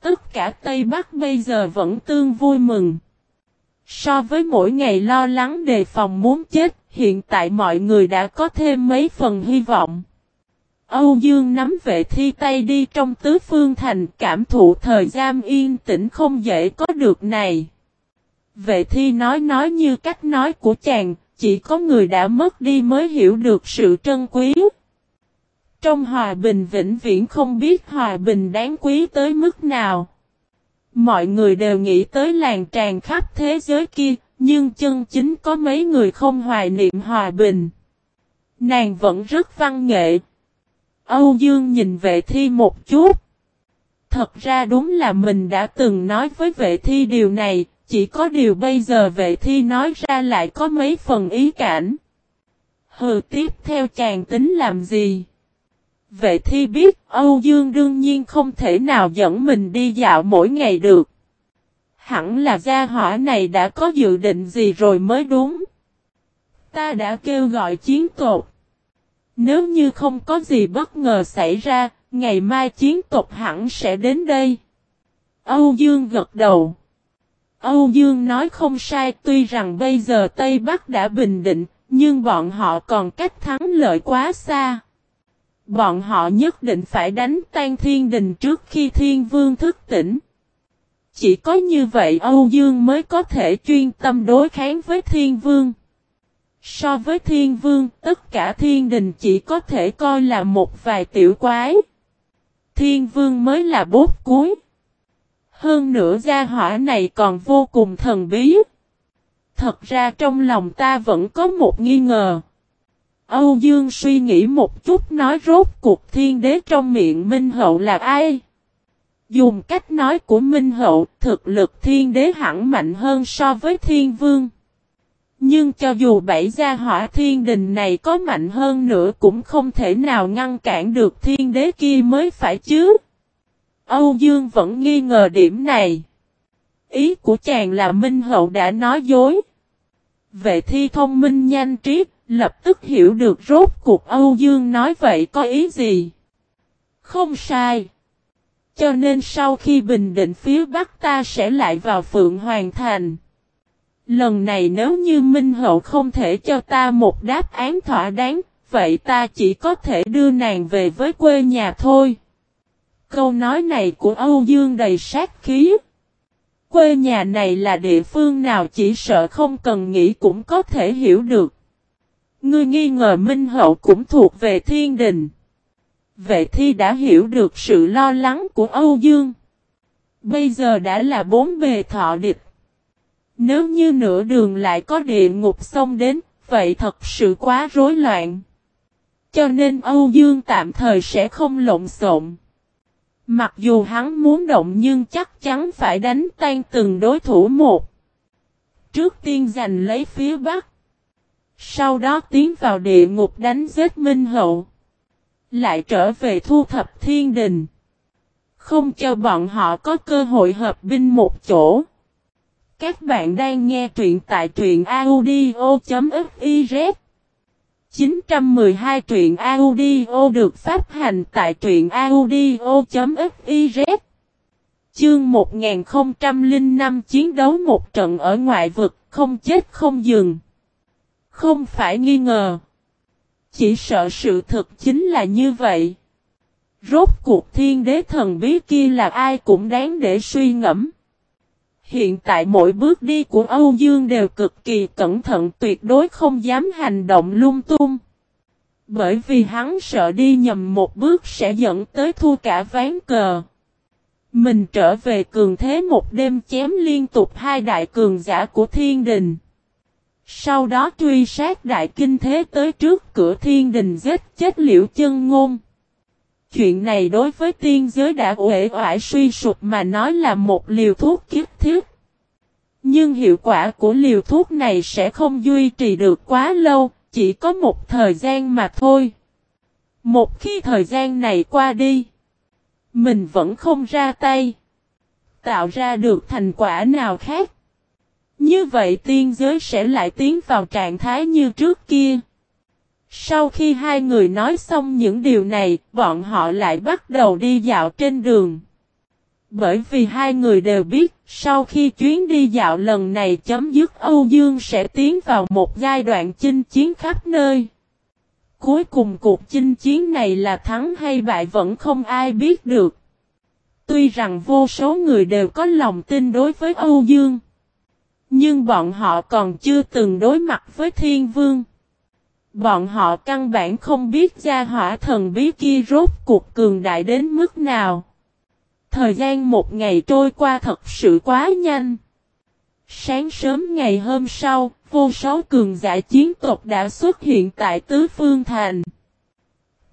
Tất cả Tây Bắc bây giờ vẫn tương vui mừng. So với mỗi ngày lo lắng đề phòng muốn chết, hiện tại mọi người đã có thêm mấy phần hy vọng. Âu Dương nắm vệ thi tay đi trong tứ phương thành cảm thụ thời gian yên tĩnh không dễ có được này. Vệ thi nói nói như cách nói của chàng, chỉ có người đã mất đi mới hiểu được sự trân quý. Trong hòa bình vĩnh viễn không biết hòa bình đáng quý tới mức nào. Mọi người đều nghĩ tới làng tràn khắp thế giới kia, nhưng chân chính có mấy người không hoài niệm hòa bình. Nàng vẫn rất văn nghệ. Âu Dương nhìn vệ thi một chút. Thật ra đúng là mình đã từng nói với vệ thi điều này, chỉ có điều bây giờ vệ thi nói ra lại có mấy phần ý cảnh. Hừ tiếp theo chàng tính làm gì? Vệ thi biết Âu Dương đương nhiên không thể nào dẫn mình đi dạo mỗi ngày được. Hẳn là gia hỏa này đã có dự định gì rồi mới đúng. Ta đã kêu gọi chiến tột. Nếu như không có gì bất ngờ xảy ra, ngày mai chiến tộc hẳn sẽ đến đây. Âu Dương gật đầu. Âu Dương nói không sai tuy rằng bây giờ Tây Bắc đã bình định, nhưng bọn họ còn cách thắng lợi quá xa. Bọn họ nhất định phải đánh tan thiên đình trước khi thiên vương thức tỉnh. Chỉ có như vậy Âu Dương mới có thể chuyên tâm đối kháng với thiên vương. So với thiên vương, tất cả thiên đình chỉ có thể coi là một vài tiểu quái. Thiên vương mới là bốt cuối. Hơn nữa gia hỏa này còn vô cùng thần bí. Thật ra trong lòng ta vẫn có một nghi ngờ. Âu Dương suy nghĩ một chút nói rốt cuộc thiên đế trong miệng Minh Hậu là ai? Dùng cách nói của Minh Hậu, thực lực thiên đế hẳn mạnh hơn so với thiên vương. Nhưng cho dù bảy gia hỏa thiên đình này có mạnh hơn nữa cũng không thể nào ngăn cản được thiên đế kia mới phải chứ. Âu Dương vẫn nghi ngờ điểm này. Ý của chàng là Minh Hậu đã nói dối. Vệ thi thông minh nhanh trí, lập tức hiểu được rốt cuộc Âu Dương nói vậy có ý gì. Không sai. Cho nên sau khi bình định phía Bắc ta sẽ lại vào Phượng Hoàng Thành. Lần này nếu như Minh Hậu không thể cho ta một đáp án thỏa đáng, vậy ta chỉ có thể đưa nàng về với quê nhà thôi. Câu nói này của Âu Dương đầy sát khí. Quê nhà này là địa phương nào chỉ sợ không cần nghĩ cũng có thể hiểu được. Ngươi nghi ngờ Minh Hậu cũng thuộc về thiên đình. Vệ thi đã hiểu được sự lo lắng của Âu Dương. Bây giờ đã là bốn bề thọ địch. Nếu như nửa đường lại có địa ngục xông đến, vậy thật sự quá rối loạn. Cho nên Âu Dương tạm thời sẽ không lộn xộn. Mặc dù hắn muốn động nhưng chắc chắn phải đánh tan từng đối thủ một. Trước tiên giành lấy phía Bắc. Sau đó tiến vào địa ngục đánh giết Minh Hậu. Lại trở về thu thập thiên đình. Không cho bọn họ có cơ hội hợp binh một chỗ. Các bạn đang nghe truyện tại truyện audio.fif 912 truyện audio được phát hành tại truyện audio.fiz Chương 1005 chiến đấu một trận ở ngoại vực, không chết không dừng. Không phải nghi ngờ. Chỉ sợ sự thực chính là như vậy. Rốt cuộc thiên đế thần bí kia là ai cũng đáng để suy ngẫm. Hiện tại mỗi bước đi của Âu Dương đều cực kỳ cẩn thận, tuyệt đối không dám hành động lung tung. Bởi vì hắn sợ đi nhầm một bước sẽ dẫn tới thua cả ván cờ. Mình trở về cường thế một đêm chém liên tục hai đại cường giả của thiên đình. Sau đó truy sát đại kinh thế tới trước cửa thiên đình giết chết liễu chân ngôn. Chuyện này đối với tiên giới đã uể oải suy sụp mà nói là một liều thuốc kiếp thiết. Nhưng hiệu quả của liều thuốc này sẽ không duy trì được quá lâu, chỉ có một thời gian mà thôi. Một khi thời gian này qua đi, mình vẫn không ra tay, tạo ra được thành quả nào khác. Như vậy tiên giới sẽ lại tiến vào trạng thái như trước kia. Sau khi hai người nói xong những điều này, bọn họ lại bắt đầu đi dạo trên đường. Bởi vì hai người đều biết, sau khi chuyến đi dạo lần này chấm dứt Âu Dương sẽ tiến vào một giai đoạn chinh chiến khắp nơi. Cuối cùng cuộc chinh chiến này là thắng hay bại vẫn không ai biết được. Tuy rằng vô số người đều có lòng tin đối với Âu Dương. Nhưng bọn họ còn chưa từng đối mặt với thiên vương. Bọn họ căn bản không biết gia hỏa thần bí kia rốt cuộc cường đại đến mức nào. Thời gian một ngày trôi qua thật sự quá nhanh. Sáng sớm ngày hôm sau, vô số cường giả chiến tộc đã xuất hiện tại Tứ Phương Thành.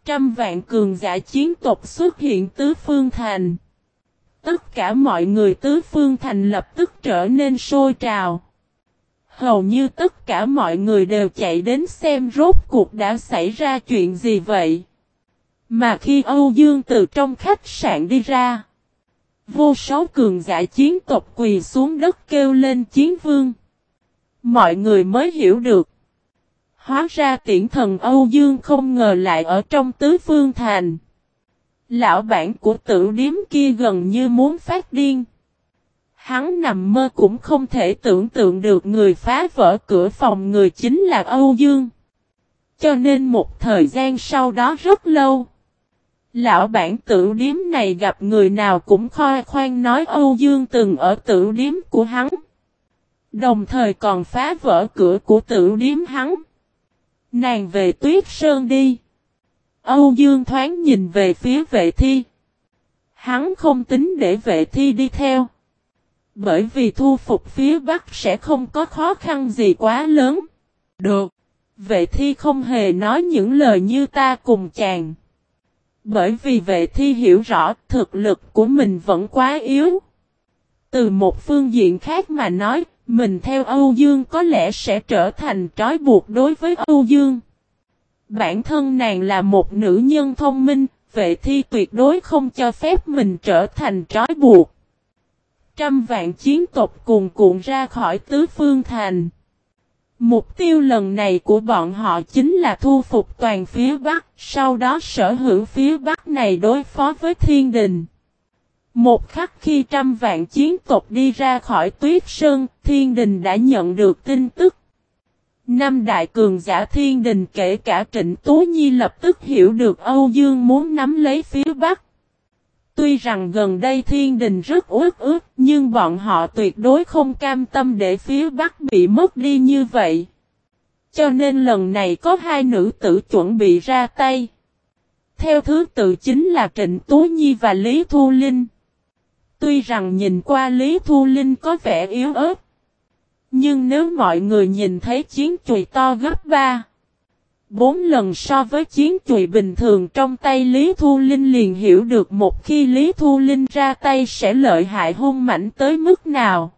Trăm vạn cường giả chiến tộc xuất hiện Tứ Phương Thành. Tất cả mọi người Tứ Phương Thành lập tức trở nên sôi trào. Hầu như tất cả mọi người đều chạy đến xem rốt cuộc đã xảy ra chuyện gì vậy. Mà khi Âu Dương từ trong khách sạn đi ra, vô số cường giả chiến tộc quỳ xuống đất kêu lên chiến vương. Mọi người mới hiểu được. Hóa ra tiễn thần Âu Dương không ngờ lại ở trong tứ phương thành. Lão bản của tử điếm kia gần như muốn phát điên. Hắn nằm mơ cũng không thể tưởng tượng được người phá vỡ cửa phòng người chính là Âu Dương. Cho nên một thời gian sau đó rất lâu. Lão bản tử điếm này gặp người nào cũng khoe khoan nói Âu Dương từng ở tử điếm của hắn. Đồng thời còn phá vỡ cửa của tử điếm hắn. Nàng về tuyết sơn đi. Âu Dương thoáng nhìn về phía vệ thi. Hắn không tính để vệ thi đi theo. Bởi vì thu phục phía Bắc sẽ không có khó khăn gì quá lớn. Được. Vệ thi không hề nói những lời như ta cùng chàng. Bởi vì vệ thi hiểu rõ thực lực của mình vẫn quá yếu. Từ một phương diện khác mà nói, mình theo Âu Dương có lẽ sẽ trở thành trói buộc đối với Âu Dương. Bản thân nàng là một nữ nhân thông minh, vệ thi tuyệt đối không cho phép mình trở thành trói buộc. Trăm vạn chiến tộc cùng cuộn ra khỏi tứ phương thành. Mục tiêu lần này của bọn họ chính là thu phục toàn phía Bắc, sau đó sở hữu phía Bắc này đối phó với thiên đình. Một khắc khi trăm vạn chiến tộc đi ra khỏi tuyết sơn, thiên đình đã nhận được tin tức. Năm đại cường giả thiên đình kể cả Trịnh tú Nhi lập tức hiểu được Âu Dương muốn nắm lấy phía Bắc. Tuy rằng gần đây thiên đình rất ướt ướt, nhưng bọn họ tuyệt đối không cam tâm để phía Bắc bị mất đi như vậy. Cho nên lần này có hai nữ tử chuẩn bị ra tay. Theo thứ tự chính là Trịnh tú Nhi và Lý Thu Linh. Tuy rằng nhìn qua Lý Thu Linh có vẻ yếu ớt. Nhưng nếu mọi người nhìn thấy chiến chùy to gấp ba bốn lần so với chiến chùy bình thường trong tay Lý Thu Linh liền hiểu được một khi Lý Thu Linh ra tay sẽ lợi hại hung mạnh tới mức nào.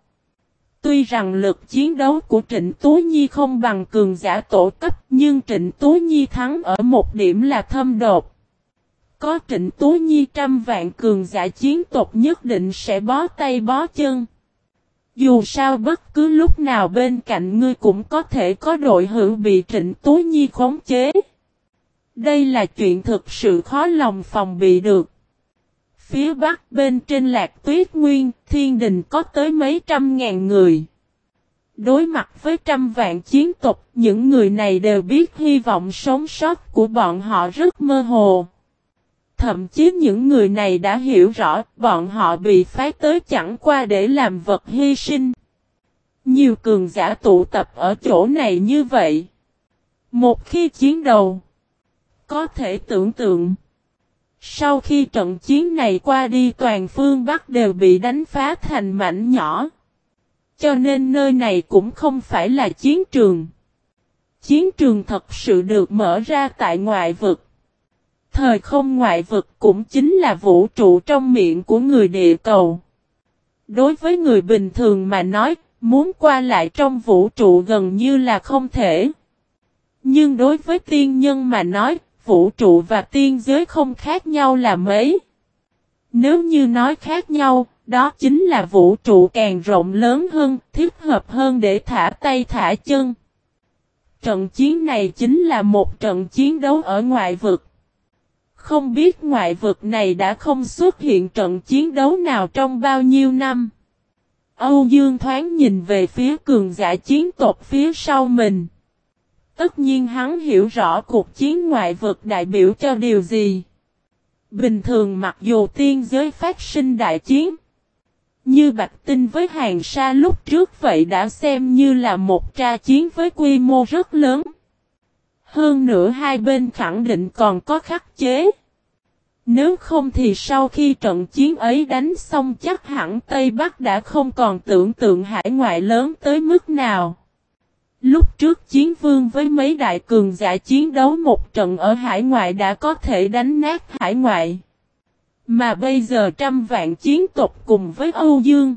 Tuy rằng lực chiến đấu của Trịnh Tú Nhi không bằng cường giả tổ cấp, nhưng Trịnh Tú Nhi thắng ở một điểm là thâm đột. Có Trịnh Tú Nhi trăm vạn cường giả chiến tộc nhất định sẽ bó tay bó chân. Dù sao bất cứ lúc nào bên cạnh ngươi cũng có thể có đội hữu bị Trịnh Tú Nhi khống chế. Đây là chuyện thực sự khó lòng phòng bị được. Phía bắc bên trên lạc tuyết nguyên, thiên đình có tới mấy trăm ngàn người. Đối mặt với trăm vạn chiến tộc, những người này đều biết hy vọng sống sót của bọn họ rất mơ hồ. Thậm chí những người này đã hiểu rõ bọn họ bị phái tới chẳng qua để làm vật hy sinh. Nhiều cường giả tụ tập ở chỗ này như vậy. Một khi chiến đầu, có thể tưởng tượng. Sau khi trận chiến này qua đi toàn phương Bắc đều bị đánh phá thành mảnh nhỏ. Cho nên nơi này cũng không phải là chiến trường. Chiến trường thật sự được mở ra tại ngoại vực. Thời không ngoại vực cũng chính là vũ trụ trong miệng của người địa cầu. Đối với người bình thường mà nói, muốn qua lại trong vũ trụ gần như là không thể. Nhưng đối với tiên nhân mà nói, vũ trụ và tiên giới không khác nhau là mấy. Nếu như nói khác nhau, đó chính là vũ trụ càng rộng lớn hơn, thiết hợp hơn để thả tay thả chân. Trận chiến này chính là một trận chiến đấu ở ngoại vực. Không biết ngoại vực này đã không xuất hiện trận chiến đấu nào trong bao nhiêu năm. Âu Dương thoáng nhìn về phía cường giả chiến tộc phía sau mình. Tất nhiên hắn hiểu rõ cuộc chiến ngoại vực đại biểu cho điều gì. Bình thường mặc dù tiên giới phát sinh đại chiến. Như Bạch Tinh với hàng sa lúc trước vậy đã xem như là một tra chiến với quy mô rất lớn. Hơn nữa hai bên khẳng định còn có khắc chế. Nếu không thì sau khi trận chiến ấy đánh xong chắc hẳn Tây Bắc đã không còn tưởng tượng hải ngoại lớn tới mức nào. Lúc trước chiến vương với mấy đại cường giả chiến đấu một trận ở hải ngoại đã có thể đánh nát hải ngoại. Mà bây giờ trăm vạn chiến tộc cùng với Âu Dương.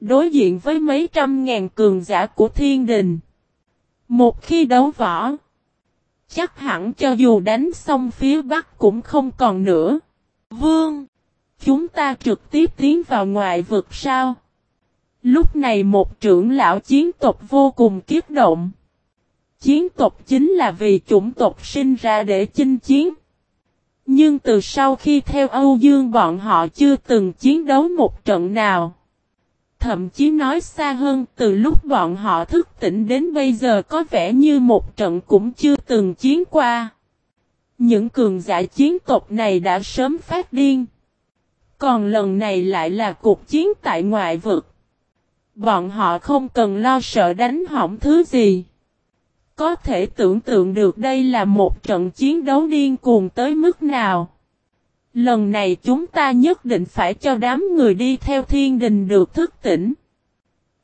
Đối diện với mấy trăm ngàn cường giả của thiên đình. Một khi đấu võ, chắc hẳn cho dù đánh xong phía Bắc cũng không còn nữa. Vương, chúng ta trực tiếp tiến vào ngoại vực sao? Lúc này một trưởng lão chiến tộc vô cùng kiếp động. Chiến tộc chính là vì chủng tộc sinh ra để chinh chiến. Nhưng từ sau khi theo Âu Dương bọn họ chưa từng chiến đấu một trận nào. Thậm chí nói xa hơn, từ lúc bọn họ thức tỉnh đến bây giờ có vẻ như một trận cũng chưa từng chiến qua. Những cường giả chiến tộc này đã sớm phát điên. Còn lần này lại là cuộc chiến tại ngoại vực. Bọn họ không cần lo sợ đánh hỏng thứ gì. Có thể tưởng tượng được đây là một trận chiến đấu điên cuồng tới mức nào. Lần này chúng ta nhất định phải cho đám người đi theo thiên đình được thức tỉnh.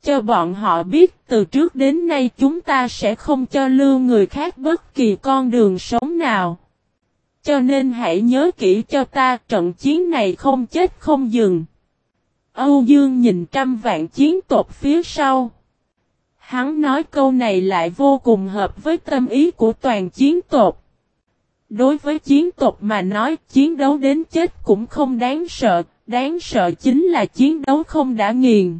Cho bọn họ biết, từ trước đến nay chúng ta sẽ không cho lưu người khác bất kỳ con đường sống nào. Cho nên hãy nhớ kỹ cho ta, trận chiến này không chết không dừng. Âu Dương nhìn trăm vạn chiến tộc phía sau. Hắn nói câu này lại vô cùng hợp với tâm ý của toàn chiến tộc. Đối với chiến tộc mà nói chiến đấu đến chết cũng không đáng sợ, đáng sợ chính là chiến đấu không đã nghiền.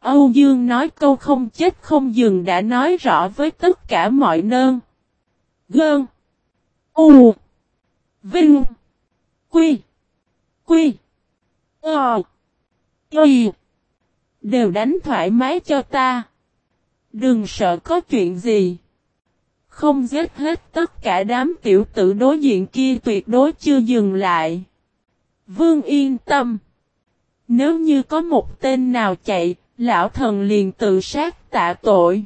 Âu Dương nói câu không chết không dừng đã nói rõ với tất cả mọi nơn. Gơn. U. Vinh. Quy. Quy. Ờ. Y. Đều đánh thoải mái cho ta. Đừng sợ có chuyện gì. Không giết hết tất cả đám tiểu tử đối diện kia tuyệt đối chưa dừng lại. Vương yên tâm. Nếu như có một tên nào chạy, lão thần liền tự sát tạ tội.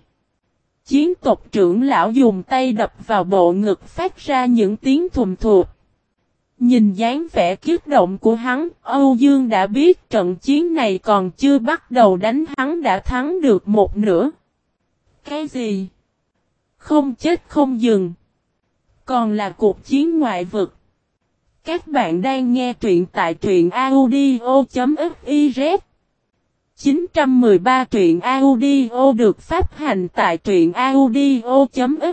Chiến tộc trưởng lão dùng tay đập vào bộ ngực phát ra những tiếng thùm thuộc. Nhìn dáng vẻ kiết động của hắn, Âu Dương đã biết trận chiến này còn chưa bắt đầu đánh hắn đã thắng được một nửa. Cái gì? Không chết không dừng. Còn là cuộc chiến ngoại vực. Các bạn đang nghe truyện tại truyện audio.fiz 913 truyện audio được phát hành tại truyện audio.fiz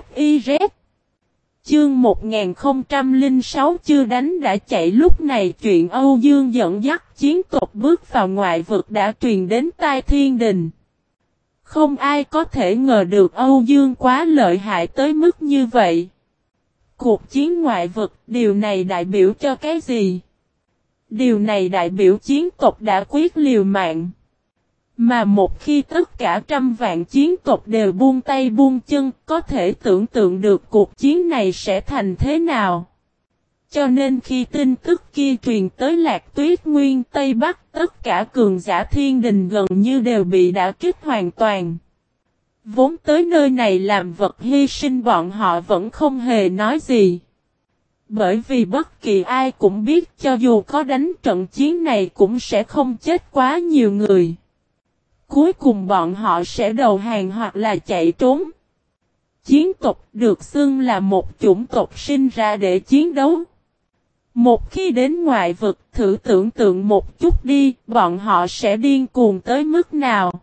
Chương 1006 chưa đánh đã chạy lúc này chuyện Âu Dương dẫn dắt chiến tộc bước vào ngoại vực đã truyền đến tai thiên đình. Không ai có thể ngờ được Âu Dương quá lợi hại tới mức như vậy. Cuộc chiến ngoại vực, điều này đại biểu cho cái gì? Điều này đại biểu chiến tộc đã quyết liều mạng. Mà một khi tất cả trăm vạn chiến tộc đều buông tay buông chân, có thể tưởng tượng được cuộc chiến này sẽ thành thế nào. Cho nên khi tin tức kia truyền tới Lạc Tuyết Nguyên Tây Bắc, tất cả cường giả thiên đình gần như đều bị đả kích hoàn toàn. Vốn tới nơi này làm vật hy sinh bọn họ vẫn không hề nói gì. Bởi vì bất kỳ ai cũng biết cho dù có đánh trận chiến này cũng sẽ không chết quá nhiều người. Cuối cùng bọn họ sẽ đầu hàng hoặc là chạy trốn. Chiến tộc được xưng là một chủng tộc sinh ra để chiến đấu. Một khi đến ngoại vực thử tưởng tượng một chút đi, bọn họ sẽ điên cuồng tới mức nào.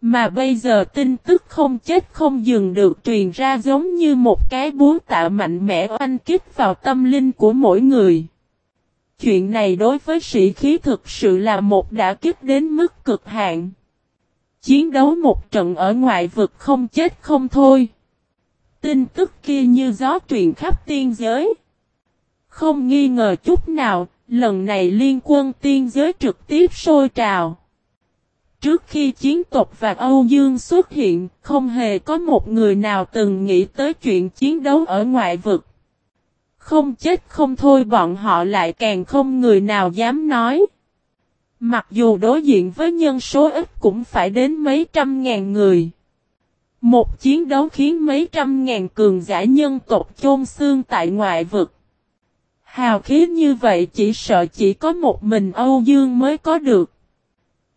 Mà bây giờ tin tức không chết không dừng được truyền ra giống như một cái búa tạ mạnh mẽ oanh kích vào tâm linh của mỗi người. Chuyện này đối với sĩ khí thực sự là một đã kích đến mức cực hạn. Chiến đấu một trận ở ngoại vực không chết không thôi. Tin tức kia như gió truyền khắp tiên giới. Không nghi ngờ chút nào, lần này liên quân tiên giới trực tiếp sôi trào. Trước khi chiến tộc và Âu Dương xuất hiện, không hề có một người nào từng nghĩ tới chuyện chiến đấu ở ngoại vực. Không chết không thôi bọn họ lại càng không người nào dám nói. Mặc dù đối diện với nhân số ít cũng phải đến mấy trăm ngàn người. Một chiến đấu khiến mấy trăm ngàn cường giả nhân tộc chôn xương tại ngoại vực. Hào khí như vậy chỉ sợ chỉ có một mình Âu Dương mới có được.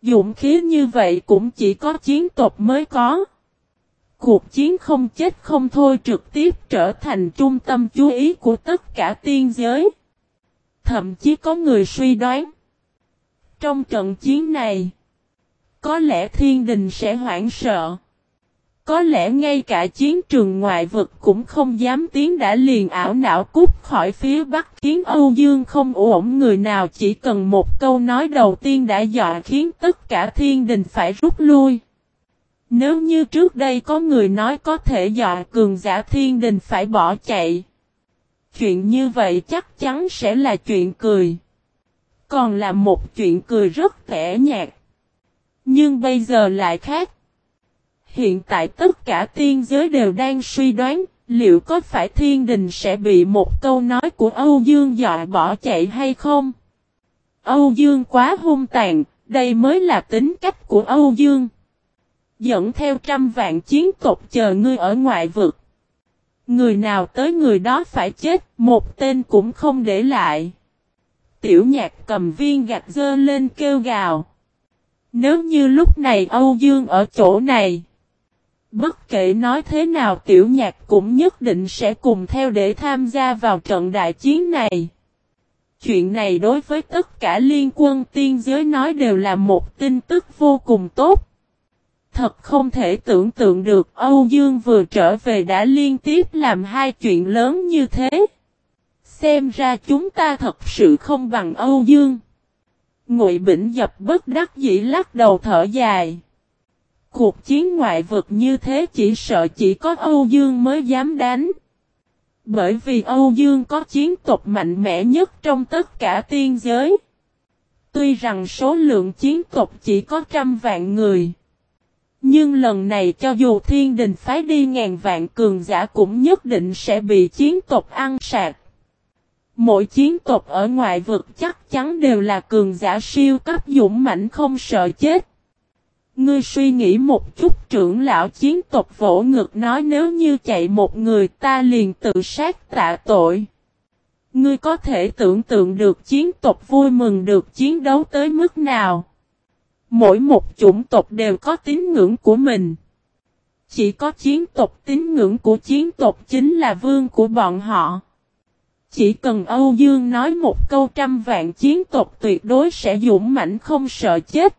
Dũng khí như vậy cũng chỉ có chiến tộc mới có. Cuộc chiến không chết không thôi trực tiếp trở thành trung tâm chú ý của tất cả tiên giới. Thậm chí có người suy đoán. Trong trận chiến này, có lẽ thiên đình sẽ hoảng sợ. Có lẽ ngay cả chiến trường ngoại vực cũng không dám tiến đã liền ảo não cút khỏi phía bắc khiến Âu Dương không ổn người nào chỉ cần một câu nói đầu tiên đã dọa khiến tất cả thiên đình phải rút lui. Nếu như trước đây có người nói có thể dọa cường giả thiên đình phải bỏ chạy. Chuyện như vậy chắc chắn sẽ là chuyện cười. Còn là một chuyện cười rất tẻ nhạt. Nhưng bây giờ lại khác. Hiện tại tất cả tiên giới đều đang suy đoán, liệu có phải thiên đình sẽ bị một câu nói của Âu Dương dọa bỏ chạy hay không? Âu Dương quá hung tàn, đây mới là tính cách của Âu Dương. Dẫn theo trăm vạn chiến tộc chờ ngươi ở ngoại vực. Người nào tới người đó phải chết, một tên cũng không để lại. Tiểu nhạc cầm viên gạch dơ lên kêu gào. Nếu như lúc này Âu Dương ở chỗ này. Bất kể nói thế nào, tiểu nhạc cũng nhất định sẽ cùng theo để tham gia vào trận đại chiến này. Chuyện này đối với tất cả liên quân tiên giới nói đều là một tin tức vô cùng tốt. Thật không thể tưởng tượng được Âu Dương vừa trở về đã liên tiếp làm hai chuyện lớn như thế. Xem ra chúng ta thật sự không bằng Âu Dương. Ngụy Bỉnh dập bất đắc dĩ lắc đầu thở dài. Cuộc chiến ngoại vực như thế chỉ sợ chỉ có Âu Dương mới dám đánh. Bởi vì Âu Dương có chiến tộc mạnh mẽ nhất trong tất cả tiên giới. Tuy rằng số lượng chiến tộc chỉ có trăm vạn người. Nhưng lần này cho dù thiên đình phái đi ngàn vạn cường giả cũng nhất định sẽ bị chiến tộc ăn sạc. Mỗi chiến tộc ở ngoại vực chắc chắn đều là cường giả siêu cấp dũng mãnh không sợ chết. Ngươi suy nghĩ một chút, trưởng lão chiến tộc vỗ ngực nói nếu như chạy một người, ta liền tự sát tạ tội. Ngươi có thể tưởng tượng được chiến tộc vui mừng được chiến đấu tới mức nào. Mỗi một chủng tộc đều có tín ngưỡng của mình. Chỉ có chiến tộc tín ngưỡng của chiến tộc chính là vương của bọn họ. Chỉ cần Âu Dương nói một câu trăm vạn chiến tộc tuyệt đối sẽ dũng mãnh không sợ chết.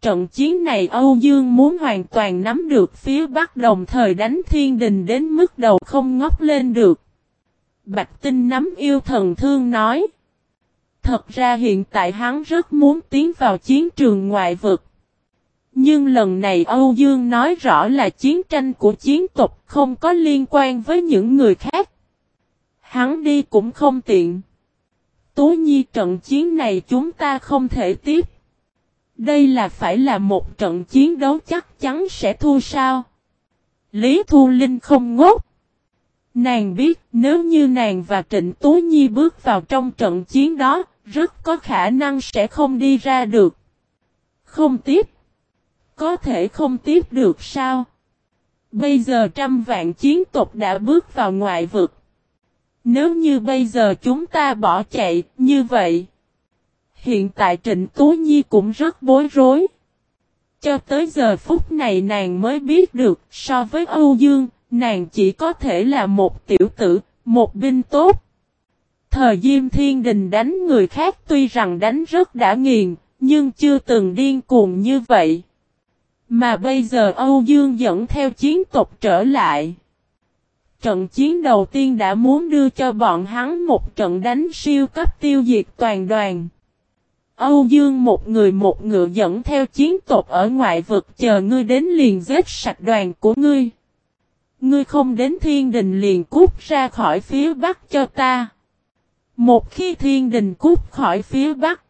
Trận chiến này Âu Dương muốn hoàn toàn nắm được phía Bắc đồng thời đánh thiên đình đến mức đầu không ngóc lên được. Bạch Tinh nắm yêu thần thương nói. Thật ra hiện tại hắn rất muốn tiến vào chiến trường ngoại vực. Nhưng lần này Âu Dương nói rõ là chiến tranh của chiến tộc không có liên quan với những người khác. Hắn đi cũng không tiện. Tố nhi trận chiến này chúng ta không thể tiếp. Đây là phải là một trận chiến đấu chắc chắn sẽ thua sao. Lý Thu Linh không ngốc. Nàng biết nếu như nàng và Trịnh Tố Nhi bước vào trong trận chiến đó, rất có khả năng sẽ không đi ra được. Không tiếp. Có thể không tiếp được sao? Bây giờ trăm vạn chiến tộc đã bước vào ngoại vực. Nếu như bây giờ chúng ta bỏ chạy, như vậy. Hiện tại Trịnh Tú Nhi cũng rất bối rối. Cho tới giờ phút này nàng mới biết được, so với Âu Dương, nàng chỉ có thể là một tiểu tử, một binh tốt. Thời Diêm Thiên Đình đánh người khác tuy rằng đánh rất đã nghiền, nhưng chưa từng điên cuồng như vậy. Mà bây giờ Âu Dương dẫn theo chiến tộc trở lại. Trận chiến đầu tiên đã muốn đưa cho bọn hắn một trận đánh siêu cấp tiêu diệt toàn đoàn. Âu Dương một người một ngựa dẫn theo chiến tộc ở ngoại vực chờ ngươi đến liền giết sạch đoàn của ngươi. Ngươi không đến thiên đình liền cút ra khỏi phía bắc cho ta. Một khi thiên đình cút khỏi phía bắc.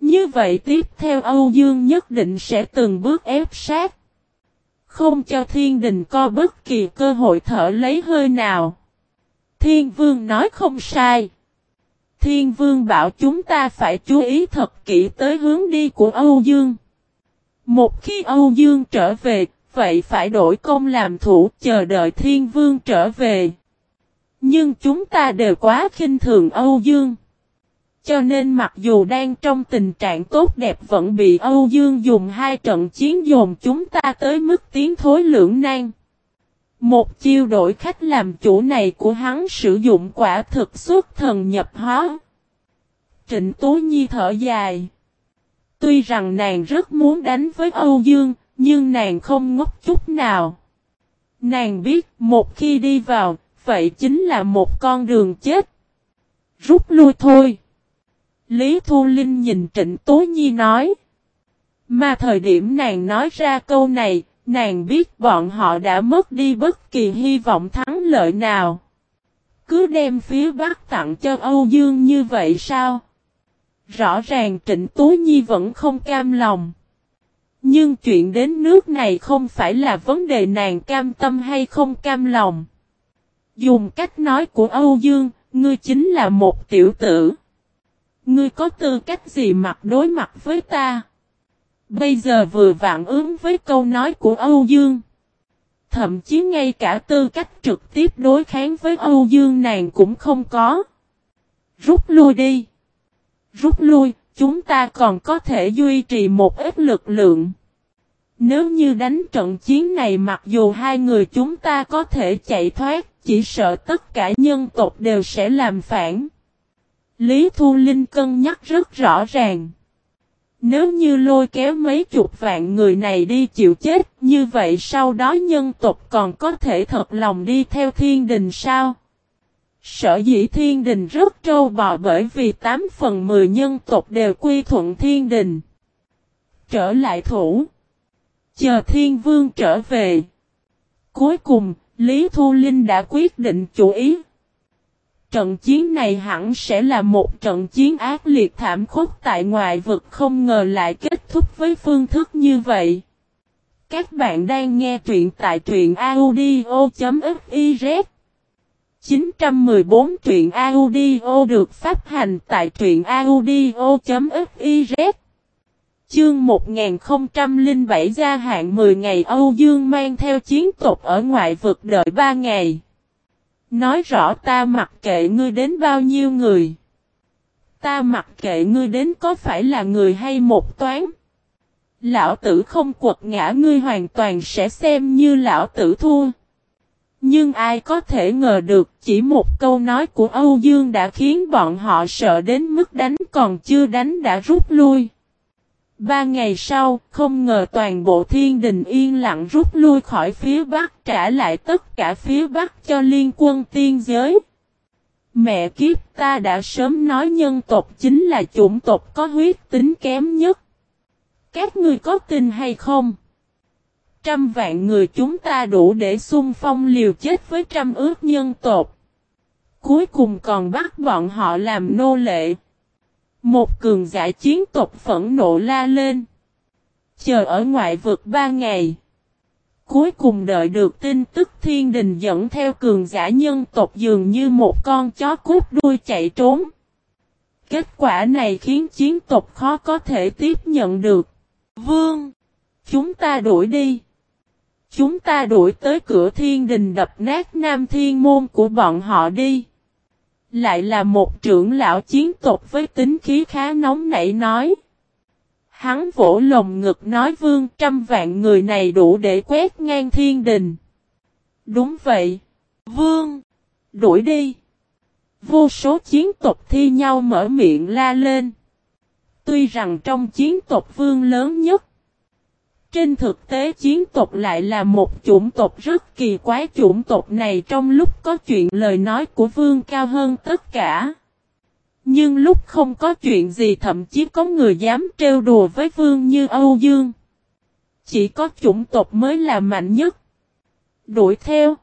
Như vậy tiếp theo Âu Dương nhất định sẽ từng bước ép sát. Không cho thiên đình có bất kỳ cơ hội thở lấy hơi nào. Thiên vương nói không sai. Thiên vương bảo chúng ta phải chú ý thật kỹ tới hướng đi của Âu Dương. Một khi Âu Dương trở về, vậy phải đổi công làm thủ chờ đợi thiên vương trở về. Nhưng chúng ta đều quá khinh thường Âu Dương. Cho nên mặc dù đang trong tình trạng tốt đẹp vẫn bị Âu Dương dùng hai trận chiến dồn chúng ta tới mức tiến thối lưỡng nan. Một chiêu đổi khách làm chủ này của hắn sử dụng quả thực xuất thần nhập hóa. Trịnh Tố Nhi thở dài. Tuy rằng nàng rất muốn đánh với Âu Dương, nhưng nàng không ngốc chút nào. Nàng biết một khi đi vào, vậy chính là một con đường chết. Rút lui thôi. Lý Thu Linh nhìn Trịnh Tố Nhi nói. Mà thời điểm nàng nói ra câu này, nàng biết bọn họ đã mất đi bất kỳ hy vọng thắng lợi nào. Cứ đem phía Bắc tặng cho Âu Dương như vậy sao? Rõ ràng Trịnh Tú Nhi vẫn không cam lòng. Nhưng chuyện đến nước này không phải là vấn đề nàng cam tâm hay không cam lòng. Dùng cách nói của Âu Dương, ngươi chính là một tiểu tử. Ngươi có tư cách gì mặt đối mặt với ta? Bây giờ vừa vạn ứng với câu nói của Âu Dương. Thậm chí ngay cả tư cách trực tiếp đối kháng với Âu Dương nàng cũng không có. Rút lui đi. Rút lui, chúng ta còn có thể duy trì một ít lực lượng. Nếu như đánh trận chiến này mặc dù hai người chúng ta có thể chạy thoát, chỉ sợ tất cả nhân tộc đều sẽ làm phản. Lý Thu Linh cân nhắc rất rõ ràng. Nếu như lôi kéo mấy chục vạn người này đi chịu chết, như vậy sau đó nhân tộc còn có thể thật lòng đi theo thiên đình sao? Sở dĩ thiên đình rất trâu bò bởi vì 8 phần 10 nhân tộc đều quy thuận thiên đình. Trở lại thủ. Chờ thiên vương trở về. Cuối cùng, Lý Thu Linh đã quyết định chủ ý. Trận chiến này hẳn sẽ là một trận chiến ác liệt thảm khốc tại ngoại vực không ngờ lại kết thúc với phương thức như vậy. Các bạn đang nghe truyện tại truyện audio.fiz 914 truyện audio được phát hành tại truyện audio.fiz Chương 1007 gia hạn 10 ngày Âu Dương mang theo chiến tộc ở ngoại vực đợi 3 ngày. Nói rõ ta mặc kệ ngươi đến bao nhiêu người. Ta mặc kệ ngươi đến có phải là người hay một toán. Lão tử không quật ngã ngươi hoàn toàn sẽ xem như lão tử thua. Nhưng ai có thể ngờ được chỉ một câu nói của Âu Dương đã khiến bọn họ sợ đến mức đánh còn chưa đánh đã rút lui. Ba ngày sau, không ngờ toàn bộ thiên đình yên lặng rút lui khỏi phía Bắc trả lại tất cả phía Bắc cho liên quân tiên giới. Mẹ kiếp ta đã sớm nói nhân tộc chính là chủng tộc có huyết tính kém nhất. Các ngươi có tin hay không? Trăm vạn người chúng ta đủ để xung phong liều chết với trăm ước nhân tộc. Cuối cùng còn bắt bọn họ làm nô lệ. Một cường giả chiến tộc phẫn nộ la lên. Chờ ở ngoại vực ba ngày. Cuối cùng đợi được tin tức thiên đình dẫn theo cường giả nhân tộc dường như một con chó cút đuôi chạy trốn. Kết quả này khiến chiến tộc khó có thể tiếp nhận được. Vương! Chúng ta đuổi đi. Chúng ta đuổi tới cửa thiên đình đập nát nam thiên môn của bọn họ đi. Lại là một trưởng lão chiến tộc với tính khí khá nóng nảy nói. Hắn vỗ lồng ngực nói vương trăm vạn người này đủ để quét ngang thiên đình. Đúng vậy. Vương. Đuổi đi. Vô số chiến tộc thi nhau mở miệng la lên. Tuy rằng trong chiến tộc vương lớn nhất. Trên thực tế chiến tộc lại là một chủng tộc rất kỳ quái chủng tộc này trong lúc có chuyện lời nói của vương cao hơn tất cả. Nhưng lúc không có chuyện gì, thậm chí có người dám trêu đùa với vương như Âu Dương. Chỉ có chủng tộc mới là mạnh nhất. Đuổi theo.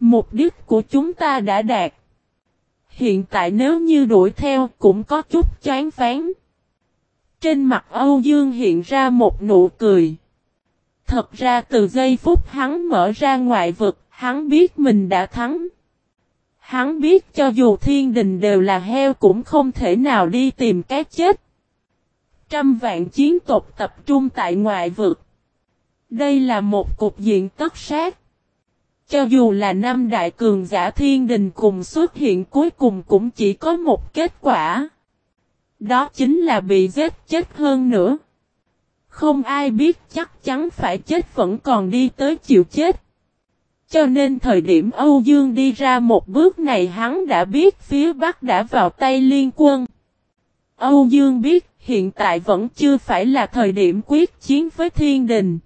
Mục đích của chúng ta đã đạt. Hiện tại nếu như đuổi theo cũng có chút chán phán. Trên mặt Âu Dương hiện ra một nụ cười. Thật ra từ giây phút hắn mở ra ngoại vực, hắn biết mình đã thắng. Hắn biết cho dù thiên đình đều là heo cũng không thể nào đi tìm cái chết. Trăm vạn chiến tộc tập trung tại ngoại vực. Đây là một cục diện tất sát. Cho dù là năm đại cường giả thiên đình cùng xuất hiện cuối cùng cũng chỉ có một kết quả. Đó chính là bị giết chết hơn nữa. Không ai biết chắc chắn phải chết vẫn còn đi tới chịu chết. Cho nên thời điểm Âu Dương đi ra một bước này hắn đã biết phía Bắc đã vào tay liên quân. Âu Dương biết hiện tại vẫn chưa phải là thời điểm quyết chiến với thiên đình.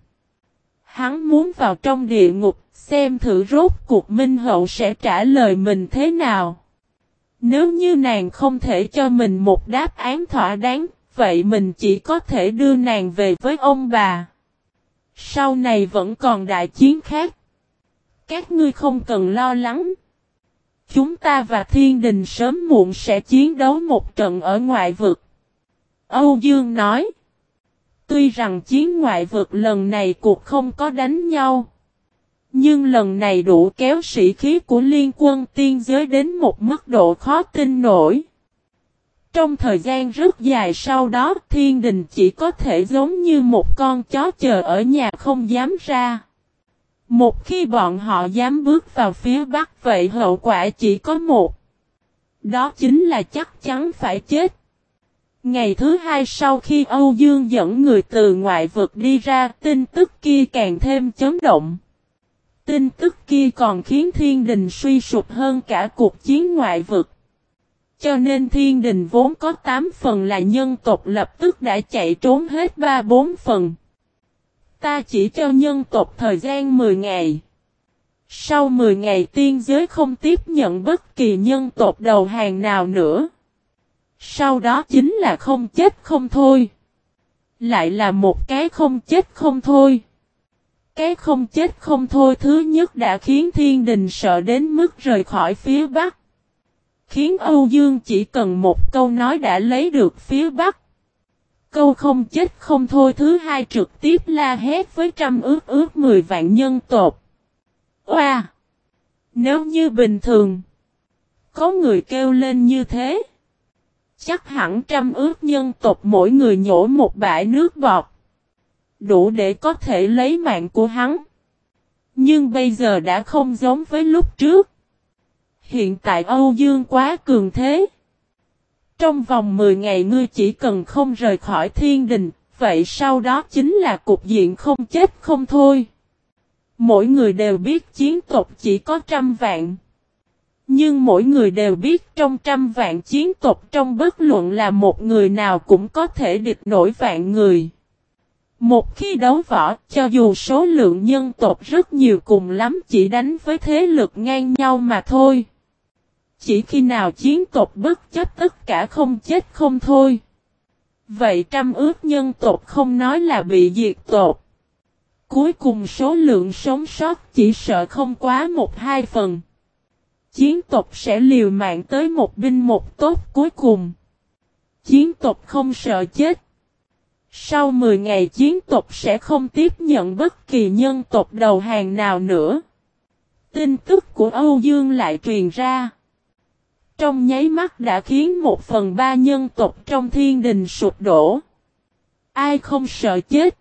Hắn muốn vào trong địa ngục, xem thử rốt cuộc Minh Hậu sẽ trả lời mình thế nào. Nếu như nàng không thể cho mình một đáp án thỏa đáng, vậy mình chỉ có thể đưa nàng về với ông bà. Sau này vẫn còn đại chiến khác. Các ngươi không cần lo lắng. Chúng ta và thiên đình sớm muộn sẽ chiến đấu một trận ở ngoại vực. Âu Dương nói. Tuy rằng chiến ngoại vực lần này cuộc không có đánh nhau. Nhưng lần này đủ kéo sĩ khí của liên quân tiên giới đến một mức độ khó tin nổi. Trong thời gian rất dài sau đó, thiên đình chỉ có thể giống như một con chó chờ ở nhà không dám ra. Một khi bọn họ dám bước vào phía bắc vậy hậu quả chỉ có một. Đó chính là chắc chắn phải chết. Ngày thứ hai sau khi Âu Dương dẫn người từ ngoại vực đi ra, tin tức kia càng thêm chấn động. Tin tức kia còn khiến thiên đình suy sụp hơn cả cuộc chiến ngoại vực. Cho nên thiên đình vốn có 8 phần là nhân tộc lập tức đã chạy trốn hết 3-4 phần. Ta chỉ cho nhân tộc thời gian 10 ngày. Sau 10 ngày tiên giới không tiếp nhận bất kỳ nhân tộc đầu hàng nào nữa. Sau đó chính là không chết không thôi. Lại là một cái không chết không thôi. Cái không chết không thôi thứ nhất đã khiến thiên đình sợ đến mức rời khỏi phía Bắc. Khiến Âu Dương chỉ cần một câu nói đã lấy được phía Bắc. Câu không chết không thôi thứ hai trực tiếp la hét với trăm ước ước mười vạn nhân tộc. Oa! Nếu như bình thường, có người kêu lên như thế, chắc hẳn trăm ước nhân tộc mỗi người nhổ một bãi nước bọt. Đủ để có thể lấy mạng của hắn. Nhưng bây giờ đã không giống với lúc trước. Hiện tại Âu Dương quá cường thế. Trong vòng 10 ngày ngươi chỉ cần không rời khỏi thiên đình, vậy sau đó chính là cục diện không chết không thôi. Mỗi người đều biết chiến tộc chỉ có trăm vạn. Nhưng mỗi người đều biết trong trăm vạn chiến tộc trong bất luận là một người nào cũng có thể địch nổi vạn người. Một khi đấu võ, cho dù số lượng nhân tộc rất nhiều cùng lắm chỉ đánh với thế lực ngang nhau mà thôi. Chỉ khi nào chiến tộc bất chấp tất cả không chết không thôi. Vậy trăm ước nhân tộc không nói là bị diệt tộc. Cuối cùng số lượng sống sót chỉ sợ không quá một hai phần. Chiến tộc sẽ liều mạng tới một binh một tốt cuối cùng. Chiến tộc không sợ chết. Sau 10 ngày chiến tộc sẽ không tiếp nhận bất kỳ nhân tộc đầu hàng nào nữa. Tin tức của Âu Dương lại truyền ra. Trong nháy mắt đã khiến một phần ba nhân tộc trong thiên đình sụp đổ. Ai không sợ chết?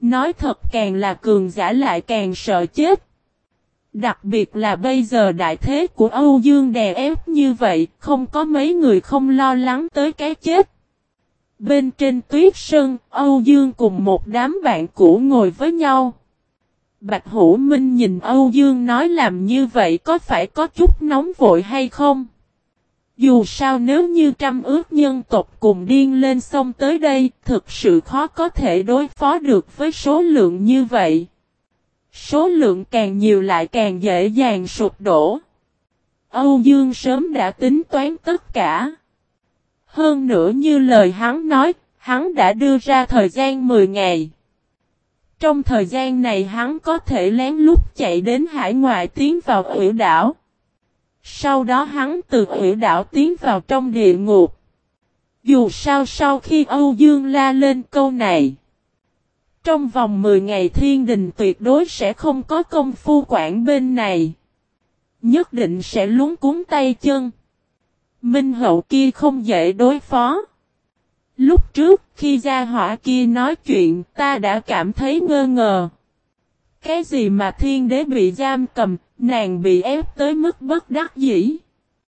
Nói thật càng là cường giả lại càng sợ chết. Đặc biệt là bây giờ đại thế của Âu Dương đè ép như vậy, không có mấy người không lo lắng tới cái chết. Bên trên tuyết sơn, Âu Dương cùng một đám bạn cũ ngồi với nhau. Bạch Hữu Minh nhìn Âu Dương nói làm như vậy có phải có chút nóng vội hay không? Dù sao nếu như trăm ước nhân tộc cùng điên lên sông tới đây, thực sự khó có thể đối phó được với số lượng như vậy. Số lượng càng nhiều lại càng dễ dàng sụp đổ. Âu Dương sớm đã tính toán tất cả. Hơn nữa như lời hắn nói, hắn đã đưa ra thời gian 10 ngày. Trong thời gian này hắn có thể lén lút chạy đến hải ngoại tiến vào ủy đảo. Sau đó hắn từ ủy đảo tiến vào trong địa ngục. Dù sao sau khi Âu Dương la lên câu này. Trong vòng 10 ngày thiên đình tuyệt đối sẽ không có công phu quản bên này. Nhất định sẽ lúng cuốn tay chân. Minh hậu kia không dễ đối phó. Lúc trước khi gia hỏa kia nói chuyện ta đã cảm thấy ngơ ngờ. Cái gì mà thiên đế bị giam cầm, nàng bị ép tới mức bất đắc dĩ.